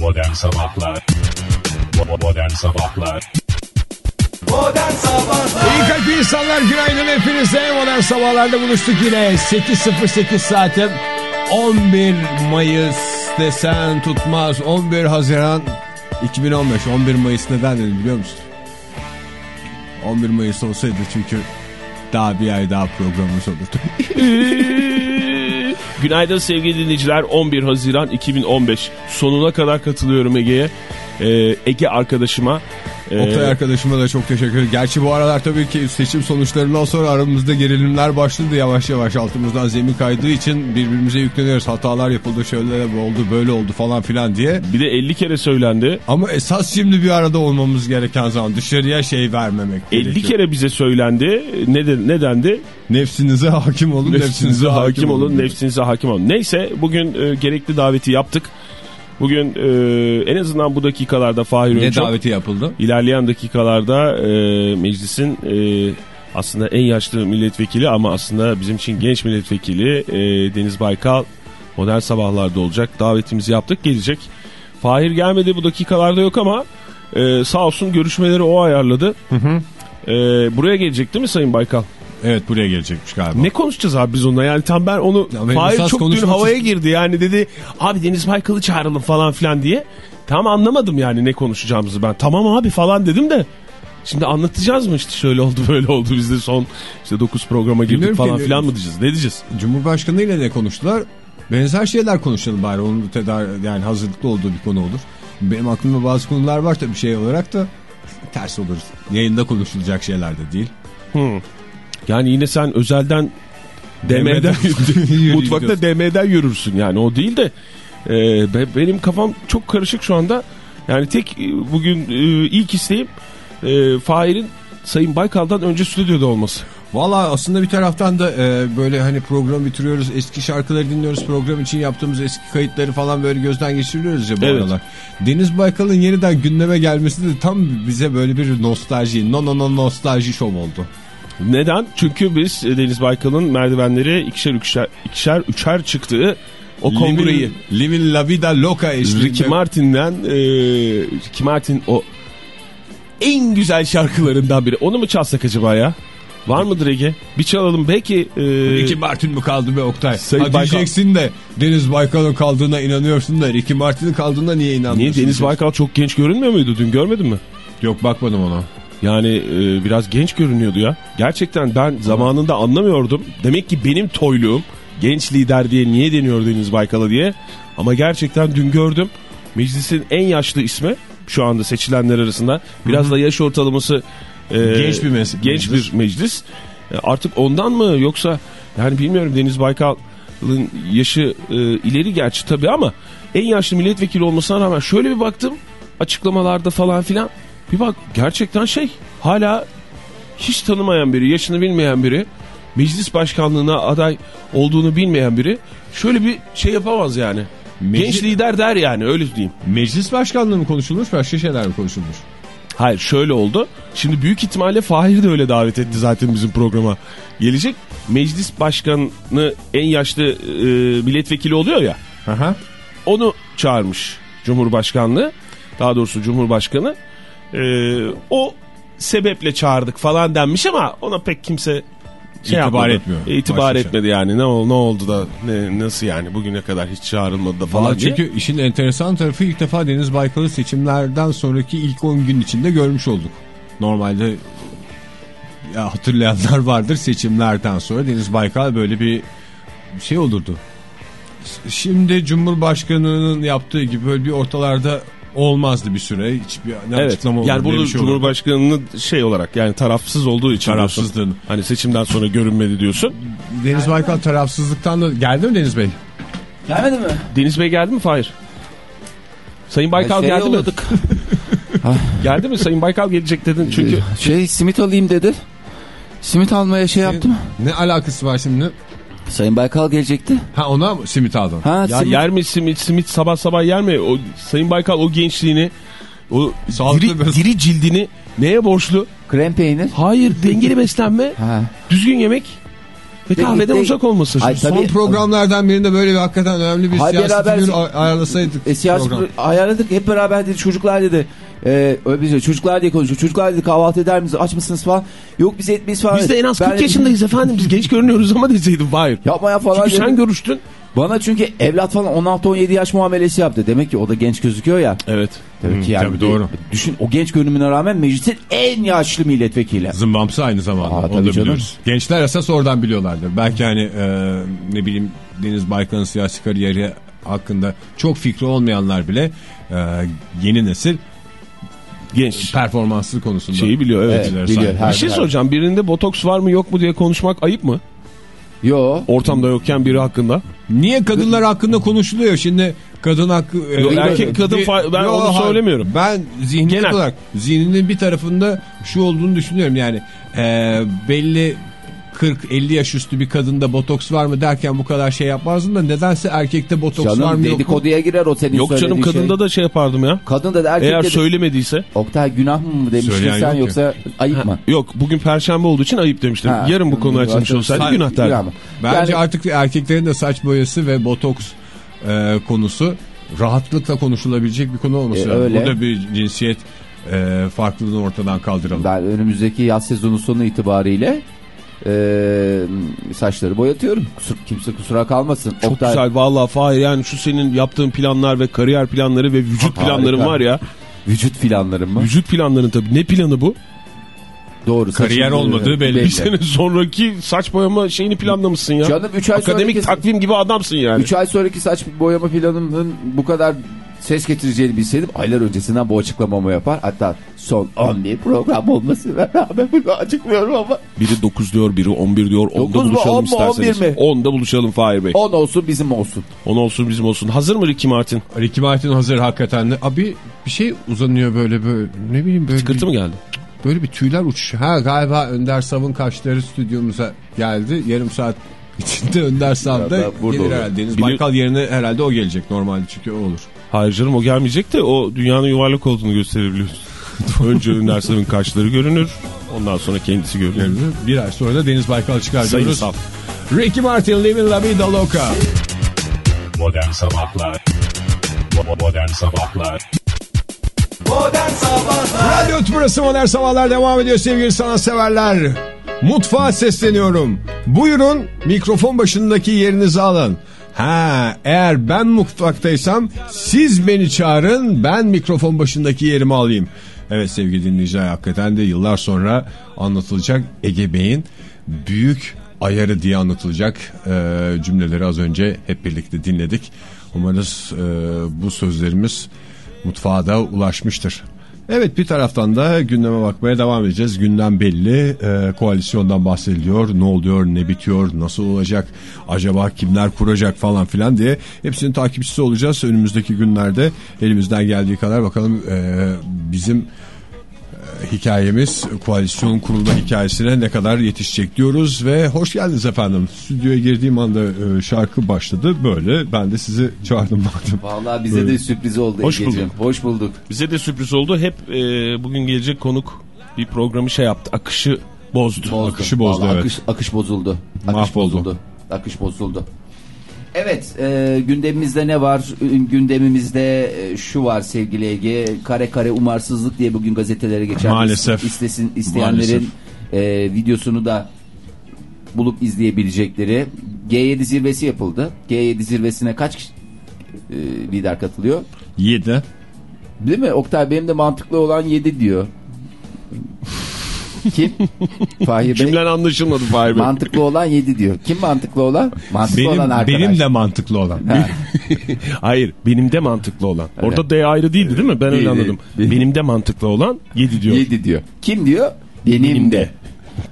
Modern Sabahlar Modern Sabahlar Modern Sabahlar İyi kalp insanlar günaydın hepinize. Modern sabahlarda buluştuk yine. 8.08 saatim. 11 Mayıs desen tutmaz. 11 Haziran 2015. 11 Mayıs neden dedim biliyor musun? 11 Mayıs olsaydı çünkü daha bir ay daha programımız olurdu. Günaydın sevgili dinleyiciler. 11 Haziran 2015. Sonuna kadar katılıyorum Ege'ye. Ee, Ege arkadaşıma. Ee, Oktay arkadaşıma da çok teşekkür ederim. Gerçi bu aralar tabii ki seçim sonuçlarından sonra aramızda gerilimler başladı yavaş yavaş altımızdan zemin kaydığı için birbirimize yükleniyoruz. Hatalar yapıldı şöyle oldu böyle oldu falan filan diye. Bir de 50 kere söylendi. Ama esas şimdi bir arada olmamız gereken zaman dışarıya şey vermemek 50 gerekiyor. kere bize söylendi. Ne, de, ne dendi? Nefsinize hakim olun. Nefsinize hakim olun, nefsinize hakim olun. Neyse bugün e, gerekli daveti yaptık. Bugün e, en azından bu dakikalarda Fahir Ne Öncü daveti yapıldı? ilerleyen dakikalarda e, meclisin e, aslında en yaşlı milletvekili ama aslında bizim için genç milletvekili e, Deniz Baykal modern sabahlarda olacak. Davetimizi yaptık gelecek. Fahir gelmedi bu dakikalarda yok ama e, sağ olsun görüşmeleri o ayarladı. E, buraya gelecek değil mi Sayın Baykal? Evet buraya gelecekmiş galiba. Ne konuşacağız abi biz onunla? Yani tam ben onu Ya Fahir çok dün havaya girdi yani dedi abi Deniz Baykal'ı çağıralım falan filan diye. Tam anlamadım yani ne konuşacağımızı ben. Tamam abi falan dedim de. Şimdi anlatacağız mı işte şöyle oldu böyle oldu biz de son işte 9 programa girdik Bilmiyorum falan filan mı diyeceğiz? Ne diyeceğiz? Cumhurbaşkanı ile ne konuştular? Benzer şeyler konuşalım bari. Onun tedar yani hazırlıklı olduğu bir konu olur. Benim aklımda bazı konular var tabii şey olarak da ters olur. Yayında konuşulacak şeyler de değil. Yani yine sen özelden DM'den mutfakta. DM'den yürürsün yani o değil de e, be- benim kafam çok karışık şu anda. Yani tek e, bugün e, ilk isteğim e, Fahir'in Sayın Baykal'dan önce stüdyoda olması. Valla aslında bir taraftan da e, böyle hani program bitiriyoruz. Eski şarkıları dinliyoruz. Program için yaptığımız eski kayıtları falan böyle gözden geçiriyoruz ya bu Evet. aralar. Deniz Baykal'ın yeniden gündeme gelmesi de tam bize böyle bir nostalji, no no no nostalji şov oldu. Neden? Çünkü biz e, Deniz Baykal'ın merdivenleri ikişer ikişer, ikişer üçer çıktığı o kongreyi Living, Living La Vida Loca eşliğinde. Ricky Martin'den e, Ricky Martin o en güzel şarkılarından biri. Onu mu çalsak acaba ya? Var mıdır Ege? Bir çalalım. Belki e, Ricky Martin mi kaldı be Oktay? Sayın ha Baykal. diyeceksin de Deniz Baykal'ın kaldığına inanıyorsun da Ricky Martin'in kaldığına niye inanmıyorsun? niye Deniz diyeceksin. Baykal çok genç görünmüyor muydu dün görmedin mi? Yok bakmadım ona. Yani e, biraz genç görünüyordu ya. Gerçekten ben zamanında anlamıyordum. Demek ki benim toyluğum genç lider diye niye deniyor Deniz Baykal'a diye. Ama gerçekten dün gördüm. Meclisin en yaşlı ismi şu anda seçilenler arasında. Biraz da yaş ortalaması e, Genç bir mes- genç meclis. bir meclis. E, artık ondan mı yoksa yani bilmiyorum Deniz Baykal'ın yaşı e, ileri gerçi tabii ama en yaşlı milletvekili olmasına rağmen şöyle bir baktım açıklamalarda falan filan. Bir bak gerçekten şey hala hiç tanımayan biri, yaşını bilmeyen biri, meclis başkanlığına aday olduğunu bilmeyen biri şöyle bir şey yapamaz yani. Meclis- Genç lider der yani öyle diyeyim. Meclis başkanlığı mı konuşulmuş başka şeyler mi konuşulmuş? Hayır şöyle oldu. Şimdi büyük ihtimalle Fahir de öyle davet etti zaten bizim programa. Gelecek meclis başkanı en yaşlı e, milletvekili oluyor ya. Aha. Onu çağırmış Cumhurbaşkanlığı. Daha doğrusu Cumhurbaşkanı. E, o sebeple çağırdık falan denmiş ama ona pek kimse şey İtibar yapmadı. etmiyor. E, itibar Başka şey. etmedi yani. Ne, ol- ne oldu da ne, nasıl yani bugüne kadar hiç çağrılmadı da falan diye. çünkü işin enteresan tarafı ilk defa Deniz Baykal'ı seçimlerden sonraki ilk 10 gün içinde görmüş olduk. Normalde ya hatırlayanlar vardır seçimlerden sonra Deniz Baykal böyle bir şey olurdu. Şimdi Cumhurbaşkanı'nın yaptığı gibi böyle bir ortalarda olmazdı bir süre. Hiçbir ne Evet. açıklama olur, Yani burada şey. Cumhurbaşkanı'nın şey olarak yani tarafsız olduğu için diyorsun. Tarafsızlığını. Hani seçimden sonra görünmedi diyorsun. Deniz Baykal tarafsızlıktan da geldi mi Deniz Bey? Gelmedi mi? Deniz Bey geldi mi Fahir? Sayın Baykal Şey geldi mi? yolladık. Geldi mi? Sayın Baykal gelecek dedin çünkü. Şey simit alayım dedi. Simit almaya şey yaptım. Ne alakası var şimdi? Sayın Baykal gelecekti. Ha ona mı simit aldın? Ha, Ya simit. yer mi simit simit sabah sabah yer mi? O Sayın Baykal o gençliğini o Sağlıklı diri, diri cildini neye borçlu? Krem peynir. Hayır dengeli beslenme, Ha. düzgün yemek. Ve kahveden Birlikte- uzak olması. Ay, Son tabii- programlardan birinde böyle bir hakikaten önemli bir Hay siyasi beraber- ay- ayarlasaydık. E, siyasi program. ayarladık hep beraber dedi çocuklar dedi. E, öyle bir şey, çocuklar diye konuşuyor. Çocuklar dedi kahvaltı eder misiniz aç mısınız falan. Yok biz etmeyiz falan. Biz de en az Ben 40 dedim, yaşındayız efendim. Biz genç görünüyoruz ama deseydim hayır. Yapma ya falan Çünkü dedim. sen görüştün. Bana çünkü evlat falan 16-17 yaş muamelesi yaptı. Demek ki o da genç gözüküyor ya. Evet. Demek ki yani. tabii doğru. Düşün o genç görünümüne rağmen meclisin en yaşlı milletvekili. Zımbamsı aynı zamanda. Aa, Onu tabii da canım. biliyoruz. Gençler esas oradan biliyorlardır. Belki hani e, ne bileyim Deniz Baykal'ın siyasi kariyeri hakkında çok fikri olmayanlar bile e, yeni nesil Genç. performanslı konusunda Şeyi biliyor evet. Evet, biliyor. Her- Bir şey soracağım. Birinde botoks var mı yok mu diye konuşmak ayıp mı? Yo. Ortamda yokken biri hakkında. Niye kadınlar hakkında konuşuluyor şimdi kadın hakkı e, Yok, e, erkek kadın bir- ben Yok, onu söylemiyorum. Ben Genel. olarak zihninin bir tarafında şu olduğunu düşünüyorum yani e, belli 40-50 yaş üstü bir kadında botoks var mı derken bu kadar şey yapmazdın da nedense erkekte botoks var Canım mı yok mu? dedikoduya girer o senin Yok canım söylediğin kadında şey. da şey yapardım ya. Kadın da erkekte Eğer de. söylemediyse. Oktay günah mı demiştin Söyleyen sen yok ki. yoksa ayıp mı? Yok bugün perşembe olduğu için ayıp demiştim. Ha. Yarın bu konu açılmış olsaydı günah derdim. mı? Bence Yani- artık erkeklerin de saç boyası ve botoks e, konusu rahatlıkla konuşulabilecek bir konu olması E, lazım. öyle. Burada bir cinsiyet e, farklılığını ortadan kaldıralım. Ben önümüzdeki yaz sezonu sonu itibariyle e, saçları boyatıyorum. Kusur, kimse kusura kalmasın. Çok Oktay, güzel vallahi Fahir yani şu senin yaptığın planlar ve kariyer planları ve vücut Harika. planların var ya. Vücut filanlarım mı? Vücut planların tabii. Ne planı bu? Doğru. Kariyer olmadığı belli. Bir sene sonraki saç boyama şeyini planlamışsın ya. Canım 3 ay Akademik sonraki, takvim gibi adamsın yani. 3 ay sonraki saç boyama planımın bu kadar ses getireceğini bilseydim aylar öncesinden bu açıklamamı yapar. Hatta son 11 program olmasına rağmen bunu açıklıyorum ama Biri 9 diyor, biri 11 diyor. 10'da Dokuz mu, buluşalım on mu, isterseniz. 11 mi? 10'da buluşalım Fahir Bey. 10 olsun bizim olsun. 10 olsun bizim olsun. Hazır mı Ricky Martin? Ricky Martin hazır hakikaten de. Abi bir şey uzanıyor böyle böyle ne bileyim böyle Tıkırtı bir, mı geldi? böyle bir tüyler uç. Ha galiba Önder Sav'ın kaşları stüdyomuza geldi. Yarım saat içinde Önder Sav da Ya da burada gelir olur. herhalde. Deniz Bilir- Baykal yerine herhalde o gelecek normalde çünkü o olur. Hayır canım o gelmeyecek de o dünyanın yuvarlak olduğunu gösterebiliyorsun. Önce Önder Sav'ın kaşları görünür. Ondan sonra kendisi görünür. Bir ay sonra da Deniz Baykal çıkar Sayın diyoruz. Sav. Ricky Martin Living La Vida Loca. Modern Sabahlar Bo- Modern Sabahlar Radyo Tümrüt'ü Modern Sabahlar devam ediyor sevgili sanatseverler. Mutfağa sesleniyorum. Buyurun mikrofon başındaki yerinizi alın. Ha, eğer ben mutfaktaysam siz beni çağırın ben mikrofon başındaki yerimi alayım. Evet sevgili dinleyiciler hakikaten de yıllar sonra anlatılacak Ege Bey'in büyük ayarı diye anlatılacak e, cümleleri az önce hep birlikte dinledik. Umarız e, bu sözlerimiz mutfağa da ulaşmıştır. Evet bir taraftan da gündeme bakmaya devam edeceğiz. Gündem belli. Ee, koalisyondan bahsediliyor. Ne oluyor, ne bitiyor, nasıl olacak, acaba kimler kuracak falan filan diye. Hepsinin takipçisi olacağız önümüzdeki günlerde. Elimizden geldiği kadar bakalım ee, bizim e, hikayemiz koalisyon kurulma hikayesine ne kadar yetişecek diyoruz ve hoş geldiniz efendim. Stüdyoya girdiğim anda e, şarkı başladı böyle ben de sizi çağırdım madem. Vallahi bize de sürpriz oldu. Hoş Egeciğim. bulduk. Hoş bulduk. Bize de sürpriz oldu. Hep e, bugün gelecek konuk bir programı şey yaptı. Akışı bozdu. Bozdu. Akışı bozdu, Vallahi evet. Akış, akış bozuldu. Akış Mahvoldu. bozuldu. Akış bozuldu. Evet e, gündemimizde ne var? Gündemimizde e, şu var sevgili Ege. Kare kare umarsızlık diye bugün gazetelere geçer. Maalesef. İstesin, isteyenlerin e, videosunu da bulup izleyebilecekleri G7 zirvesi yapıldı. G7 zirvesine kaç kişi, e, lider katılıyor? 7. Değil mi? Oktay benim de mantıklı olan 7 diyor. Kim? Fahir Bey. Cümlen anlaşılmadı Fahir Bey. Mantıklı olan 7 diyor. Kim mantıklı olan? Mantıklı Benim, olan arkadaş. benim de mantıklı olan. Ha, Hayır benim de mantıklı olan. Orada D ayrı değildi değil mi? Ben öyle anladım. değil. Benim de mantıklı olan 7 diyor. 7 diyor. Kim diyor? Benim, Benim de. de.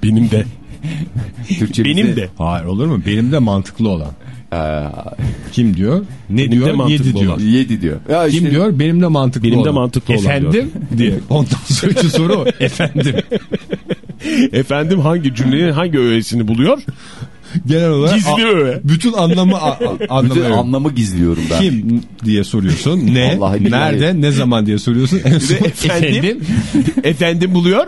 Benim de. Türkçemizde- Benim de. Hayır olur mu? Benim de mantıklı olan. Kim diyor? Ne Benim diyor? mantıklı 7 diyor. olan. 7 diyor. Ya Kim işte- diyor? Benim de mantıklı Benim olan. de mantıklı olan Efendim diye. Ondan sonraki soru o. Efendim. Efendim hangi cümlenin hangi öğesini buluyor? Genel olarak Gizli öğe. bütün anlamı a- a- Bütün anlamı anlamı gizliyorum ben. Kim diye soruyorsun. Ne? Vallahi. Nerede? Ne zaman diye soruyorsun. En son efendim. Efendim buluyor.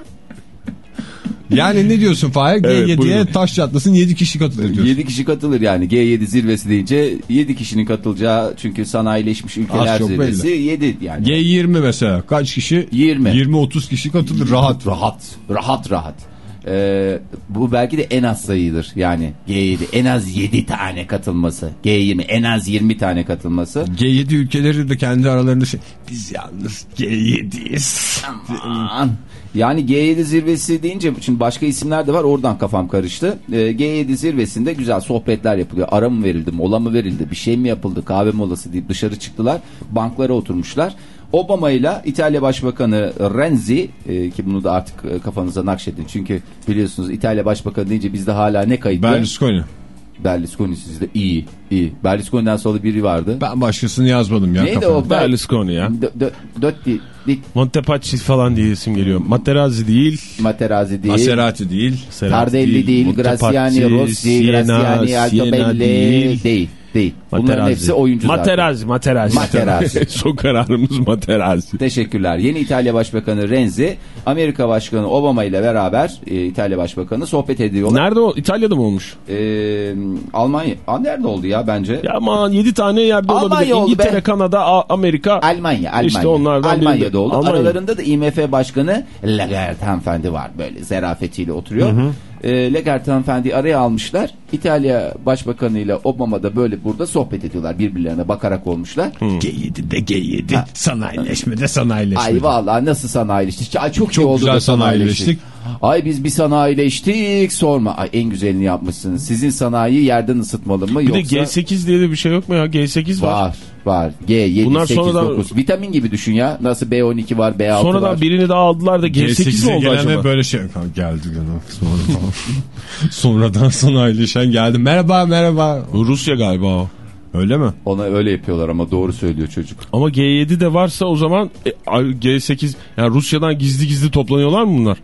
Yani ne diyorsun Fahir? Evet, G7'ye buyurun. taş çatlasın 7 kişi katılır diyorsun. 7 kişi katılır yani G7 zirvesi deyince 7 kişinin katılacağı çünkü sanayileşmiş ülkeler zirvesi 7 yani. G20 mesela kaç kişi? 20. 20-30 kişi katılır rahat. rahat rahat rahat. Ee, bu belki de en az sayıdır yani G7 en az 7 tane katılması G20 en az 20 tane katılması G7 ülkeleri de kendi aralarında şey biz yalnız G7'yiz. Yani G7 zirvesi deyince şimdi başka isimler de var oradan kafam karıştı. Ee, G7 zirvesinde güzel sohbetler yapılıyor. Ara mı verildi, mola mı verildi, bir şey mi yapıldı, kahve molası deyip dışarı çıktılar. Banklara oturmuşlar. Obama ile İtalya Başbakanı Renzi e, ki bunu da artık e, kafanıza nakşedin. Çünkü biliyorsunuz İtalya Başbakanı deyince bizde hala ne kayıtlı? Berlusconi. Berlusconi sizde iyi, iyi. Berlusconi'den sonra biri vardı. Ben başkasını yazmadım ya. Neydi kafama. o? Berlusconi ya. Di- Montepacci falan diye isim geliyor. Materazzi değil. Materazzi değil. Maserati değil. Serati Tardelli değil, Graziani Rossi, Graziani Altobelli değil. değil. Değil. Bunların Materazzi. hepsi oyuncu zaten. Materazzi, Materazzi. Materazzi. Son kararımız Materazzi. Teşekkürler. Yeni İtalya Başbakanı Renzi, Amerika Başkanı Obama ile beraber e, İtalya Başbakanı sohbet ediyorlar. Nerede o? İtalya'da mı olmuş? E, Almanya. Aa, nerede oldu ya bence? Ya aman 7 tane yerde Almanya olabilir. oldu İngiltere, be. Kanada, Amerika. Almanya, Almanya. İşte onlardan Almanya'da birinde. oldu. Almanya. Aralarında da IMF Başkanı Lagarde hanımefendi var. Böyle zerafetiyle oturuyor. E, Lagarde hanımefendi araya almışlar. İtalya Başbakanı ile Obama da böyle burada sohbet ediyorlar. Birbirlerine bakarak olmuşlar. G7'de G7. Sanayileşmede sanayileşmede. Ay vallahi nasıl sanayileştik? Ay çok, Çok iyi oldu güzel da sanayileştik. Ay biz bir sanayileştik sorma. Ay en güzelini yapmışsınız. Sizin sanayi yerden ısıtmalı mı Bir de yoksa? G8 diye de bir şey yok mu ya? G8 var. Var var. G, 7, Bunlar 8, sonradan- 9. Vitamin gibi düşün ya. Nasıl B12 var, B6 Sonradan var. birini daha aldılar da G8 mi G8'e oldu gelene acaba? böyle şey Ha, geldi. Sonradan, sonradan sanayileşen geldi. Merhaba merhaba. Rusya galiba o. Öyle mi? Ona öyle yapıyorlar ama doğru söylüyor çocuk. Ama G7 de varsa o zaman e, G8 yani Rusya'dan gizli gizli toplanıyorlar mı bunlar?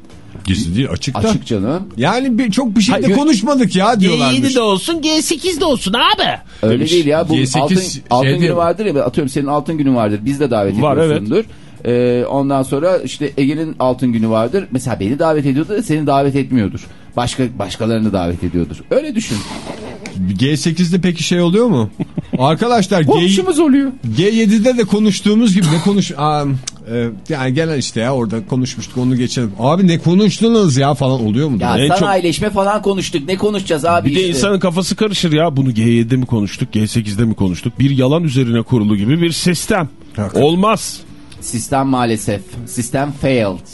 Gizli değil açıkta. Açık canım. Yani bir, çok bir şey de Hayır. konuşmadık ya diyorlarmış. olsun G8 de olsun abi. Öyle Demiş. değil ya. Bu G8 altın, altın şey günü vardır ya. Atıyorum senin altın günün vardır. Biz de davet Var, ediyorsundur. Ee, ondan sonra işte Ege'nin altın günü vardır. Mesela beni davet ediyordur da seni davet etmiyordur. Başka başkalarını davet ediyordur. Öyle düşün. G8'de peki şey oluyor mu? Arkadaşlar G, oluyor. G7'de de konuştuğumuz gibi ne konuş... Aa, e, yani gelen işte ya orada konuşmuştuk onu geçelim. Abi ne konuştunuz ya falan oluyor mu? Ya En çok- sanayileşme falan konuştuk. Ne konuşacağız abi Bir de işte. insanın kafası karışır ya. Bunu G7'de mi konuştuk, G8'de mi konuştuk? Bir yalan üzerine kurulu gibi bir sistem. Hakikaten. Olmaz. Sistem maalesef. Sistem failed.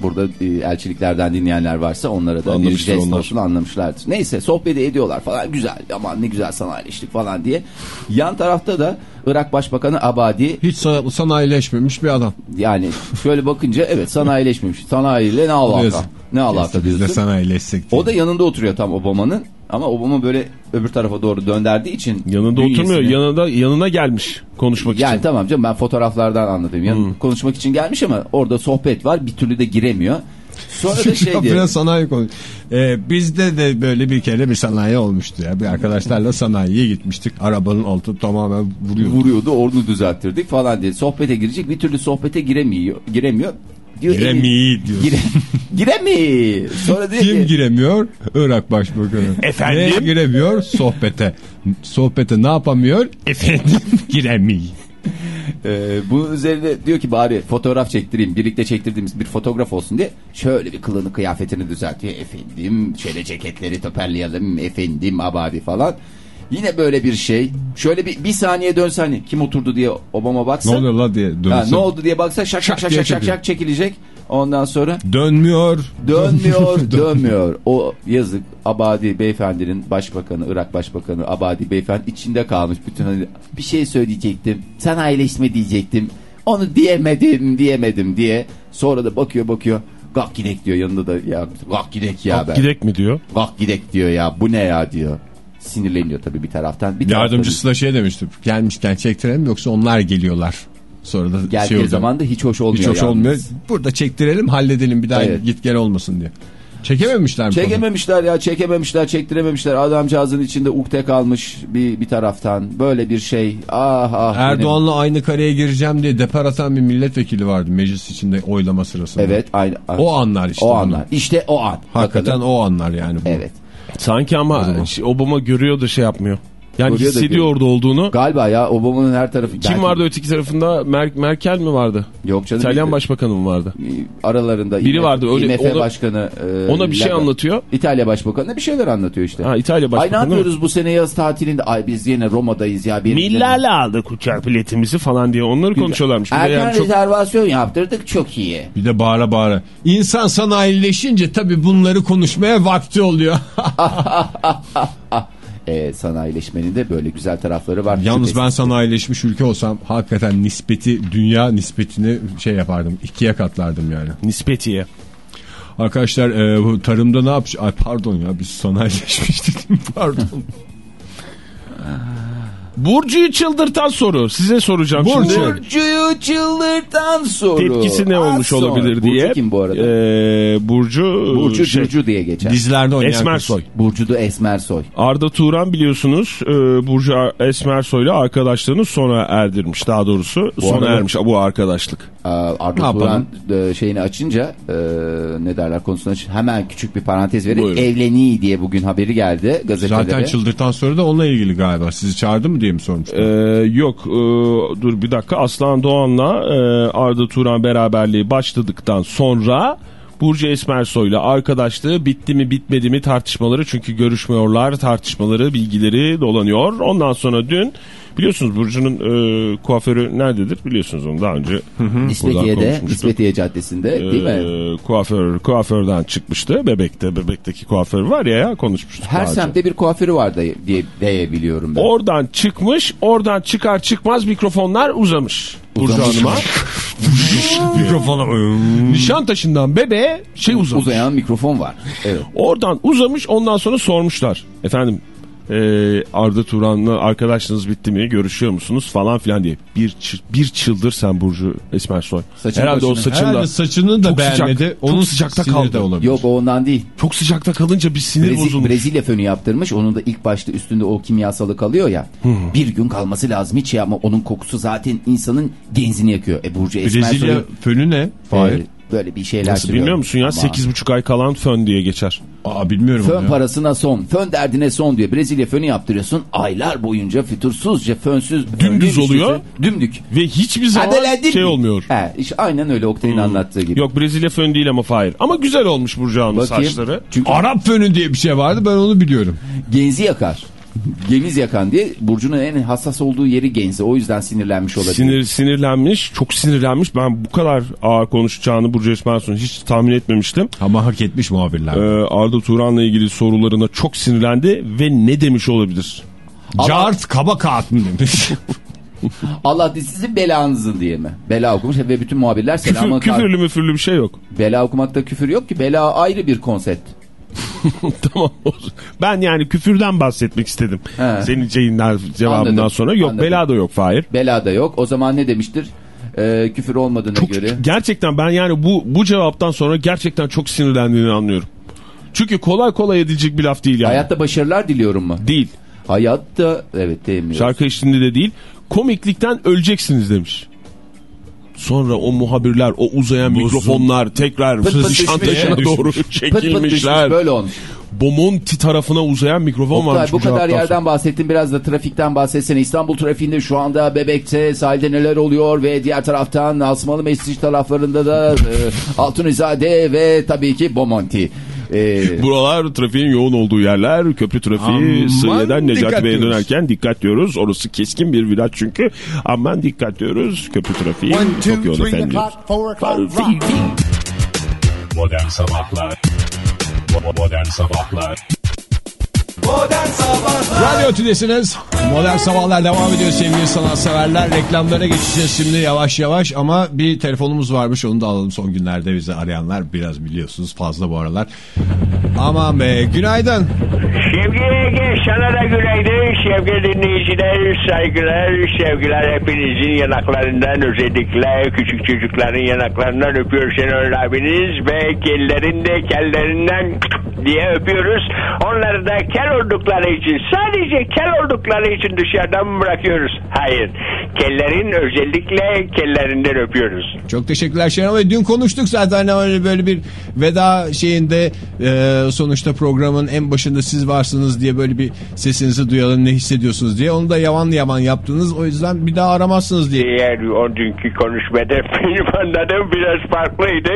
Burada e, elçiliklerden dinleyenler varsa onlara da bir jest olsun anlamışlardır. Neyse sohbet ediyorlar falan güzel aman ne güzel sanayileştik falan diye. Yan tarafta da Irak Başbakanı Abadi Hiç sa- sanayileşmemiş bir adam. yani şöyle bakınca evet sanayileşmemiş. Sanayiyle ne alaka? Diyorsun. Ne alaka Biz de diyorsun. sanayileşsek diye. O da yanında oturuyor tam Obama'nın ama Obama böyle öbür tarafa doğru döndürdüğü için Yanında bünyesini- oturmuyor. Yanında yanına gelmiş konuşmak Yani için. tamam canım ben fotoğraflardan anladım. Yani Hmm. konuşmak için gelmiş ama orada sohbet var bir türlü de giremiyor. Sonra da şey diyor. Biraz sanayi konu. Ee, bizde de böyle bir kere bir sanayi olmuştu ya. Bir arkadaşlarla sanayiye gitmiştik. Arabanın altı tamamen vuruyor. vuruyordu onu düzelttirdik falan diye sohbete girecek bir türlü sohbete giremiyor giremiyor diyor Giremiyor diyor. Gire, giremiyor sonra diyor Kim ki, giremiyor? Irak Başbakanı. Efendim? Neye giremiyor? Sohbete. Sohbete ne yapamıyor? Efendim giremiyor. e, bunun üzerine diyor ki bari fotoğraf çektireyim birlikte çektirdiğimiz bir fotoğraf olsun diye şöyle bir kılını kıyafetini düzeltiyor efendim şöyle ceketleri toparlayalım efendim abadi falan Yine böyle bir şey. Şöyle bir, bir saniye dönse hani kim oturdu diye Obama baksa. Ne oluyor la diye Ha, dönse. ne oldu diye baksa şak şak şak şak şak, şak çekilecek. Ondan sonra Dönmüyor. dönmüyor dönmüyor. O yazık Abadi beyefendinin başbakanı Irak başbakanı Abadi beyefendi içinde kalmış bütün hani bir şey söyleyecektim. Sanayileşme diyecektim. Onu diyemedim diyemedim diye. Sonra da bakıyor bakıyor. Gak gidek diyor yanında da ya gak gidek ya ben. Gidek mi diyor? Gak gidek diyor ya bu ne ya diyor. Sinirleniyor tabii bir taraftan. Bir Yardımcısı da şey demişti. Gelmişken çektirelim yoksa onlar geliyorlar. Sonra da geldiği şey oluyor. zaman da hiç hoş olmuyor. Hiç hoş yalnız. olmuyor. Burada çektirelim halledelim bir daha Evet. git gel olmasın diye. Çekememişler mi? Çekememişler ya çekememişler çektirememişler. Adamcağızın içinde ukde kalmış bir, bir taraftan. Böyle bir şey. Ah ah. benim. Erdoğan'la aynı kareye gireceğim diye depar atan bir milletvekili vardı meclis içinde oylama sırasında. Evet aynı. O anlar işte. O anlar. İşte o an. Hakikaten Bakalım. o anlar yani. Bu. Evet. Sanki ama Obama görüyor da şey yapmıyor. Yani da hissediyor orada olduğunu. Galiba ya Obama'nın her tarafı. Kim Belki- vardı öteki tarafında? Mer- Merkel mi vardı? Yok canım. İtalyan bir- başbakanı mı vardı? aralarında Biri IMF, vardı, öyle- IMF ona- başkanı. e, Ona bir şey anlatıyor. İtalya başbakanı bir şeyler anlatıyor işte. Ha İtalya Ay başbakanı. ne yapıyoruz bu sene yaz tatilinde? Ay biz yine Roma'dayız ya. Bir Millerle aldık uçak biletimizi falan diye onları konuşuyorlarmış. Bir Erken yani çok rezervasyon yaptırdık çok iyi. Bir de bağıra bağıra. İnsan sanayileşince tabii bunları konuşmaya vakti oluyor. E, sanayileşmenin de böyle güzel tarafları var. Yalnız Şüphesiz. ben sanayileşmiş ülke olsam hakikaten nispeti dünya nispetini şey yapardım. ikiye katlardım yani. nispetiye. Arkadaşlar e, bu tarımda ne yapmış? Ay pardon ya biz sanayileşmiş dedim pardon. Burcu'yu çıldırtan soru. Size soracağım Burcu. şimdi. Burcu'yu çıldırtan soru. Tepkisi ne Az olmuş sonra. olabilir diye. Burcu kim bu arada? Ee, Burcu, Burcu şey, Burcu diye geçer. Dizilerde oynayan Esmer. Soy. Burcu da Esmersoy. Arda Turan biliyorsunuz e, Burcu Esmersoy'la arkadaşlığını sona erdirmiş. Daha doğrusu sona arada- ermiş bu arkadaşlık. Arda Ne Turan e, şeyini açınca e, ne derler konusunu hemen küçük bir parantez verip evleniği diye bugün haberi geldi gazetelere. Zaten çıldırtan soru da onunla ilgili galiba. Sizi çağırdı mı diye mi sormuştum? Ee, yok e, dur bir dakika Aslan Doğan'la e, Arda Turan beraberliği başladıktan sonra Burcu Esmersoy'la arkadaşlığı bitti mi bitmedi mi tartışmaları çünkü görüşmüyorlar tartışmaları bilgileri dolanıyor. Ondan sonra dün biliyorsunuz Burcu'nun e, kuaförü nerededir biliyorsunuz onu daha önce İspetiye'de. İspetiye Caddesi'nde değil mi? Kuaför kuaförden çıkmıştı. Bebekte bebekteki kuaför var ya, ya konuşmuştuk. Her semtte bir kuaförü var diye, diye, biliyorum ben. Oradan çıkmış, oradan çıkar çıkmaz mikrofonlar uzamış. Burcu. Hanım'a. Mikrofona Nişantaşı'ndan bebeğe şey uzamış. Uzayan mikrofon var. Evet. Oradan uzamış ondan sonra sormuşlar. Efendim e, Arda Turan'la arkadaşlığınız bitti mi görüşüyor musunuz falan filan diye. Bir, bir çıldır sen Burcu Esmersoy. Saçın Herhalde o başını- saçında Herhalde saçını da Çok sıcak, beğenmedi. çok Onun sıcakta siniri kaldı. olabilir. Yok o ondan değil. çok sıcakta kalınca bir sinir Brezi- bozulmuş. Brezilya fönü yaptırmış. Onun da ilk başta üstünde o kimyasalı kalıyor ya. Bir gün kalması lazım hiç ya ama onun kokusu zaten insanın genzini yakıyor. E Burcu Brezilya Esmersoy'u fönü ne? Fahir. e, böyle bir şeyler Nasıl bilmiyor musun ya? Ama 8,5 ay kalan fön diye geçer. Aa bilmiyorum. Fön ya. parasına son, fön derdine son diyor. Brezilya fönü yaptırıyorsun. Aylar boyunca fütursuzca, fönsüz, Dümdüz oluyor. Dümdük. Ve hiçbir zaman Adeledin şey mi? olmuyor. He, işte aynen öyle Oktay'ın anlattığı gibi. Yok Brezilya fön değil ama Fahir. Ama güzel olmuş Burcu Hanım'ın saçları. Çünkü Arap fönü diye bir şey vardı ben onu biliyorum. genzi yakar. Geniz yakan diye Burcu'nun en hassas olduğu yeri genzi. O yüzden sinirlenmiş olabilir. Sinir, sinirlenmiş, çok sinirlenmiş. Ben bu kadar ağır konuşacağını Burcu Esmersoy'un hiç tahmin etmemiştim. Ama hak etmiş muhabirler. Ee, Arda Turan'la ilgili sorularına çok sinirlendi ve ne demiş olabilir? Cart kaba kağıt mı demiş. Allah sizin belanızın diye mi? Bela okumuş ve bütün muhabirler Küfür, selamı küfürlü müfürlü bir şey yok. Bela okumakta küfür yok ki. Bela ayrı bir konsept. tamam. Ben yani küfürden bahsetmek istedim. He. Senin yayınlar cevabından Anladım, sonra. Yok anladım. bela da yok Fahir. Bela da yok. O zaman ne demiştir? Ee, küfür olmadığına Çok, göre. gerçekten ben yani bu bu cevaptan sonra gerçekten çok sinirlendiğini anlıyorum. Çünkü kolay kolay edilecek bir laf değil yani. Hayatta başarılar diliyorum mu? Değil. Hayatta evet demiyorum. Şarkı eşliğinde de değil. Komiklikten öleceksiniz demiş. Sonra o muhabirler, o uzayan mikrofonlar tekrar Pıt pıt düşmüş. doğru Pıt pıt düşmüş çekilmişler. böyle olmuş. Bomonti tarafına uzayan mikrofon Oktay, varmış bu kadar yerden sonra. bahsettin biraz da trafikten bahsetsene. İstanbul trafiğinde şu anda Bebek'te sahilde neler oluyor ve diğer taraftan Asmalı Mescid taraflarında da e, Altunizade ve tabii ki Bomonti. E, Buralar trafiğin yoğun olduğu yerler. Köprü trafiği Sığıye'den Necati Bey'e dönerken dikkat diyoruz. Orası keskin bir viraj çünkü. Aman dikkat diyoruz. Köprü trafiği One, two, çok yoğun efendim. o'clock, rock. Modern Sabahlar Modern Sabahlar Radyo Tülesi'niz. Modern Sabahlar devam ediyor sevgili sanatseverler. Reklamlara geçeceğiz şimdi yavaş yavaş ama bir telefonumuz varmış onu da alalım son günlerde bizi arayanlar biraz biliyorsunuz fazla bu aralar. Aman be günaydın. Sevgili Ege, sana da günaydın. Sevgili dinleyiciler, saygılar, sevgiler hepinizin yanaklarından özellikle küçük çocukların yanaklarından öpüyor Şenol abiniz ve kellerin de kellerinden diye öpüyoruz. Onları da kel oldukları için sadece kel oldukları için dışarıdan mı bırakıyoruz? Hayır. Kellerin özellikle kellerinden öpüyoruz. Çok teşekkürler Şenol Bey. Dün konuştuk zaten öyle böyle bir veda şeyinde e, sonuçta programın en başında siz varsınız diye böyle bir sesinizi duyalım ne hissediyorsunuz diye. Onu da yavan yavan yaptınız. O yüzden bir daha aramazsınız diye. Diğer o dünkü konuşmada benim anladığım biraz farklıydı.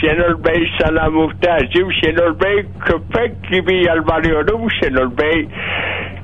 Şenol Bey sana muhtacım. Şenol Bey köpek gibi yalvarıyorum. Şenol Bey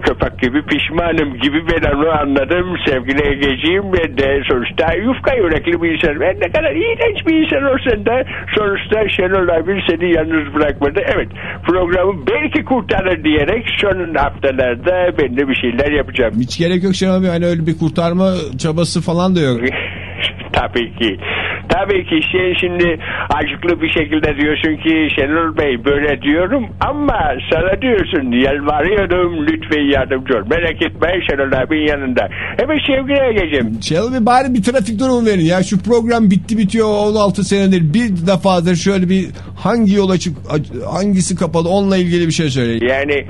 köpek gibi pişmanım gibi ben onu anladım sevgili Egeciğim. Ben de sonuçta yufka yürekli bir insan. Ben ne kadar iğrenç bir insan olsan da sonuçta Şenol abi seni yalnız bırakmadı. Evet programı belki kurtarır diyerek son haftalarda ben de bir şeyler yapacağım. Hiç gerek yok Şenol Bey. Hani öyle bir kurtarma çabası falan da yok. Tabii ki. Tabii ki şey şimdi acıklı bir şekilde diyorsun ki Şenol Bey böyle diyorum ama sana diyorsun yalvarıyorum lütfen yardımcı ol. Merak etme Şenol abinin yanında. Evet sevgili Ege'cim. Şenol Bey bari bir trafik durumu verin ya. Şu program bitti bitiyor 16 senedir. Bir defadır şöyle bir hangi yol açık hangisi kapalı onunla ilgili bir şey söyleyin. Yani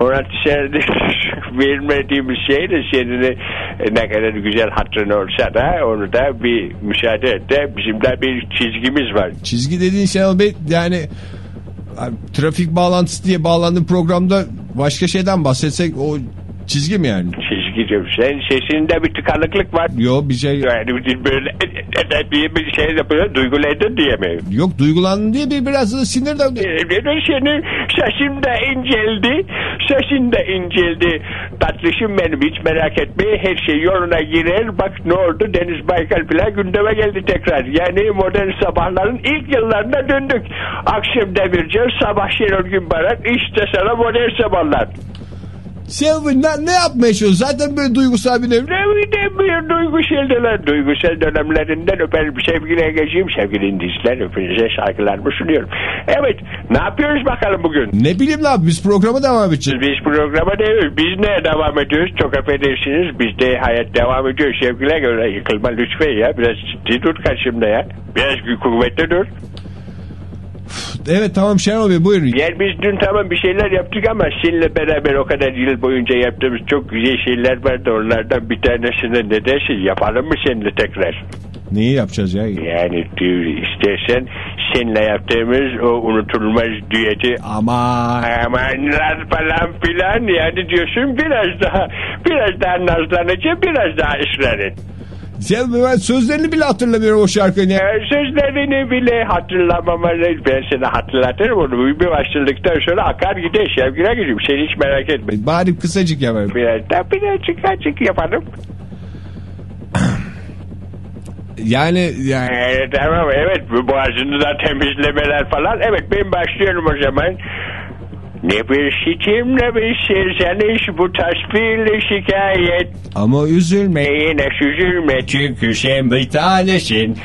16 senedir vermediğimiz şey de senin ne kadar güzel hatırın olsa da onu da bir müsaade et de bizim de bir çizgimiz var. Çizgi dediğin Şenol Bey yani trafik bağlantısı diye bağlandığım programda başka şeyden bahsetsek o çizgi mi yani? Çizgicim sen sesinde bir tıkanıklık var. Yok bir şey Yani böyle diye bir şey yapıyor duyguladın diye mi? yok duygulandım diye bir biraz da sinir de Neden senin sesin de inceldi, sesin de inceldi. Tatlışım benim hiç merak etme her şey yoluna girer. Bak ne oldu Deniz Baykal bile gündeme geldi tekrar. Yani modern sabahların ilk yıllarına döndük. Akşam Demirci, sabah Şenol Günbarak işte sana modern sabahlar. Bey ne, ne yapmaya çalışıyorsun? Zaten böyle duygusal bir devre. Ne bileyim bir duygusal dönem, duygusal dönemlerinden öperim sevgili Ege'ciğim, sevgili indizler hepinize saygılarımı sunuyorum. Evet ne yapıyoruz bakalım bugün? Ne bileyim lan biz programa devam edeceğiz. Biz programa değil, biz ne devam ediyoruz? Çok affedersiniz, biz de hayat devam ediyor sevgili Ege. Yıkılma lütfen ya, biraz ciddi dur karşımda ya. Biraz kuvvetli dur. Evet tamam Şenol Bey buyurun. Yani biz dün tamam bir şeyler yaptık ama seninle beraber o kadar yıl boyunca yaptığımız çok güzel şeyler vardı. Onlardan bir tanesini ne dersin yapalım mı seninle tekrar? Neyi yapacağız ya? Yani istersen seninle yaptığımız o unutulmaz düeti Aman. amanlar falan filan yani diyorsun biraz daha biraz daha nazlanıcı biraz daha ısrar et. Bey ben sözlerini bile hatırlamıyorum o şarkının ya. Ee, Sözlerini bile hatırlamamalı. Ben sana hatırlatırım onu. Bir başladıktan sonra akar gider. Sevgine gidiyorum. Sen hiç merak etme. Bari kısacık yapalım. Biraz da birazcık açık yapalım. Yani yani Ee, tamam evet bu boğazını da temizlemeler falan. Evet ben başlıyorum o zaman. Ne bir şikim ne bir serzeniş bu tasvirli şikayet. ama üzülme. Yine üzülme çünkü sen bir tanesin.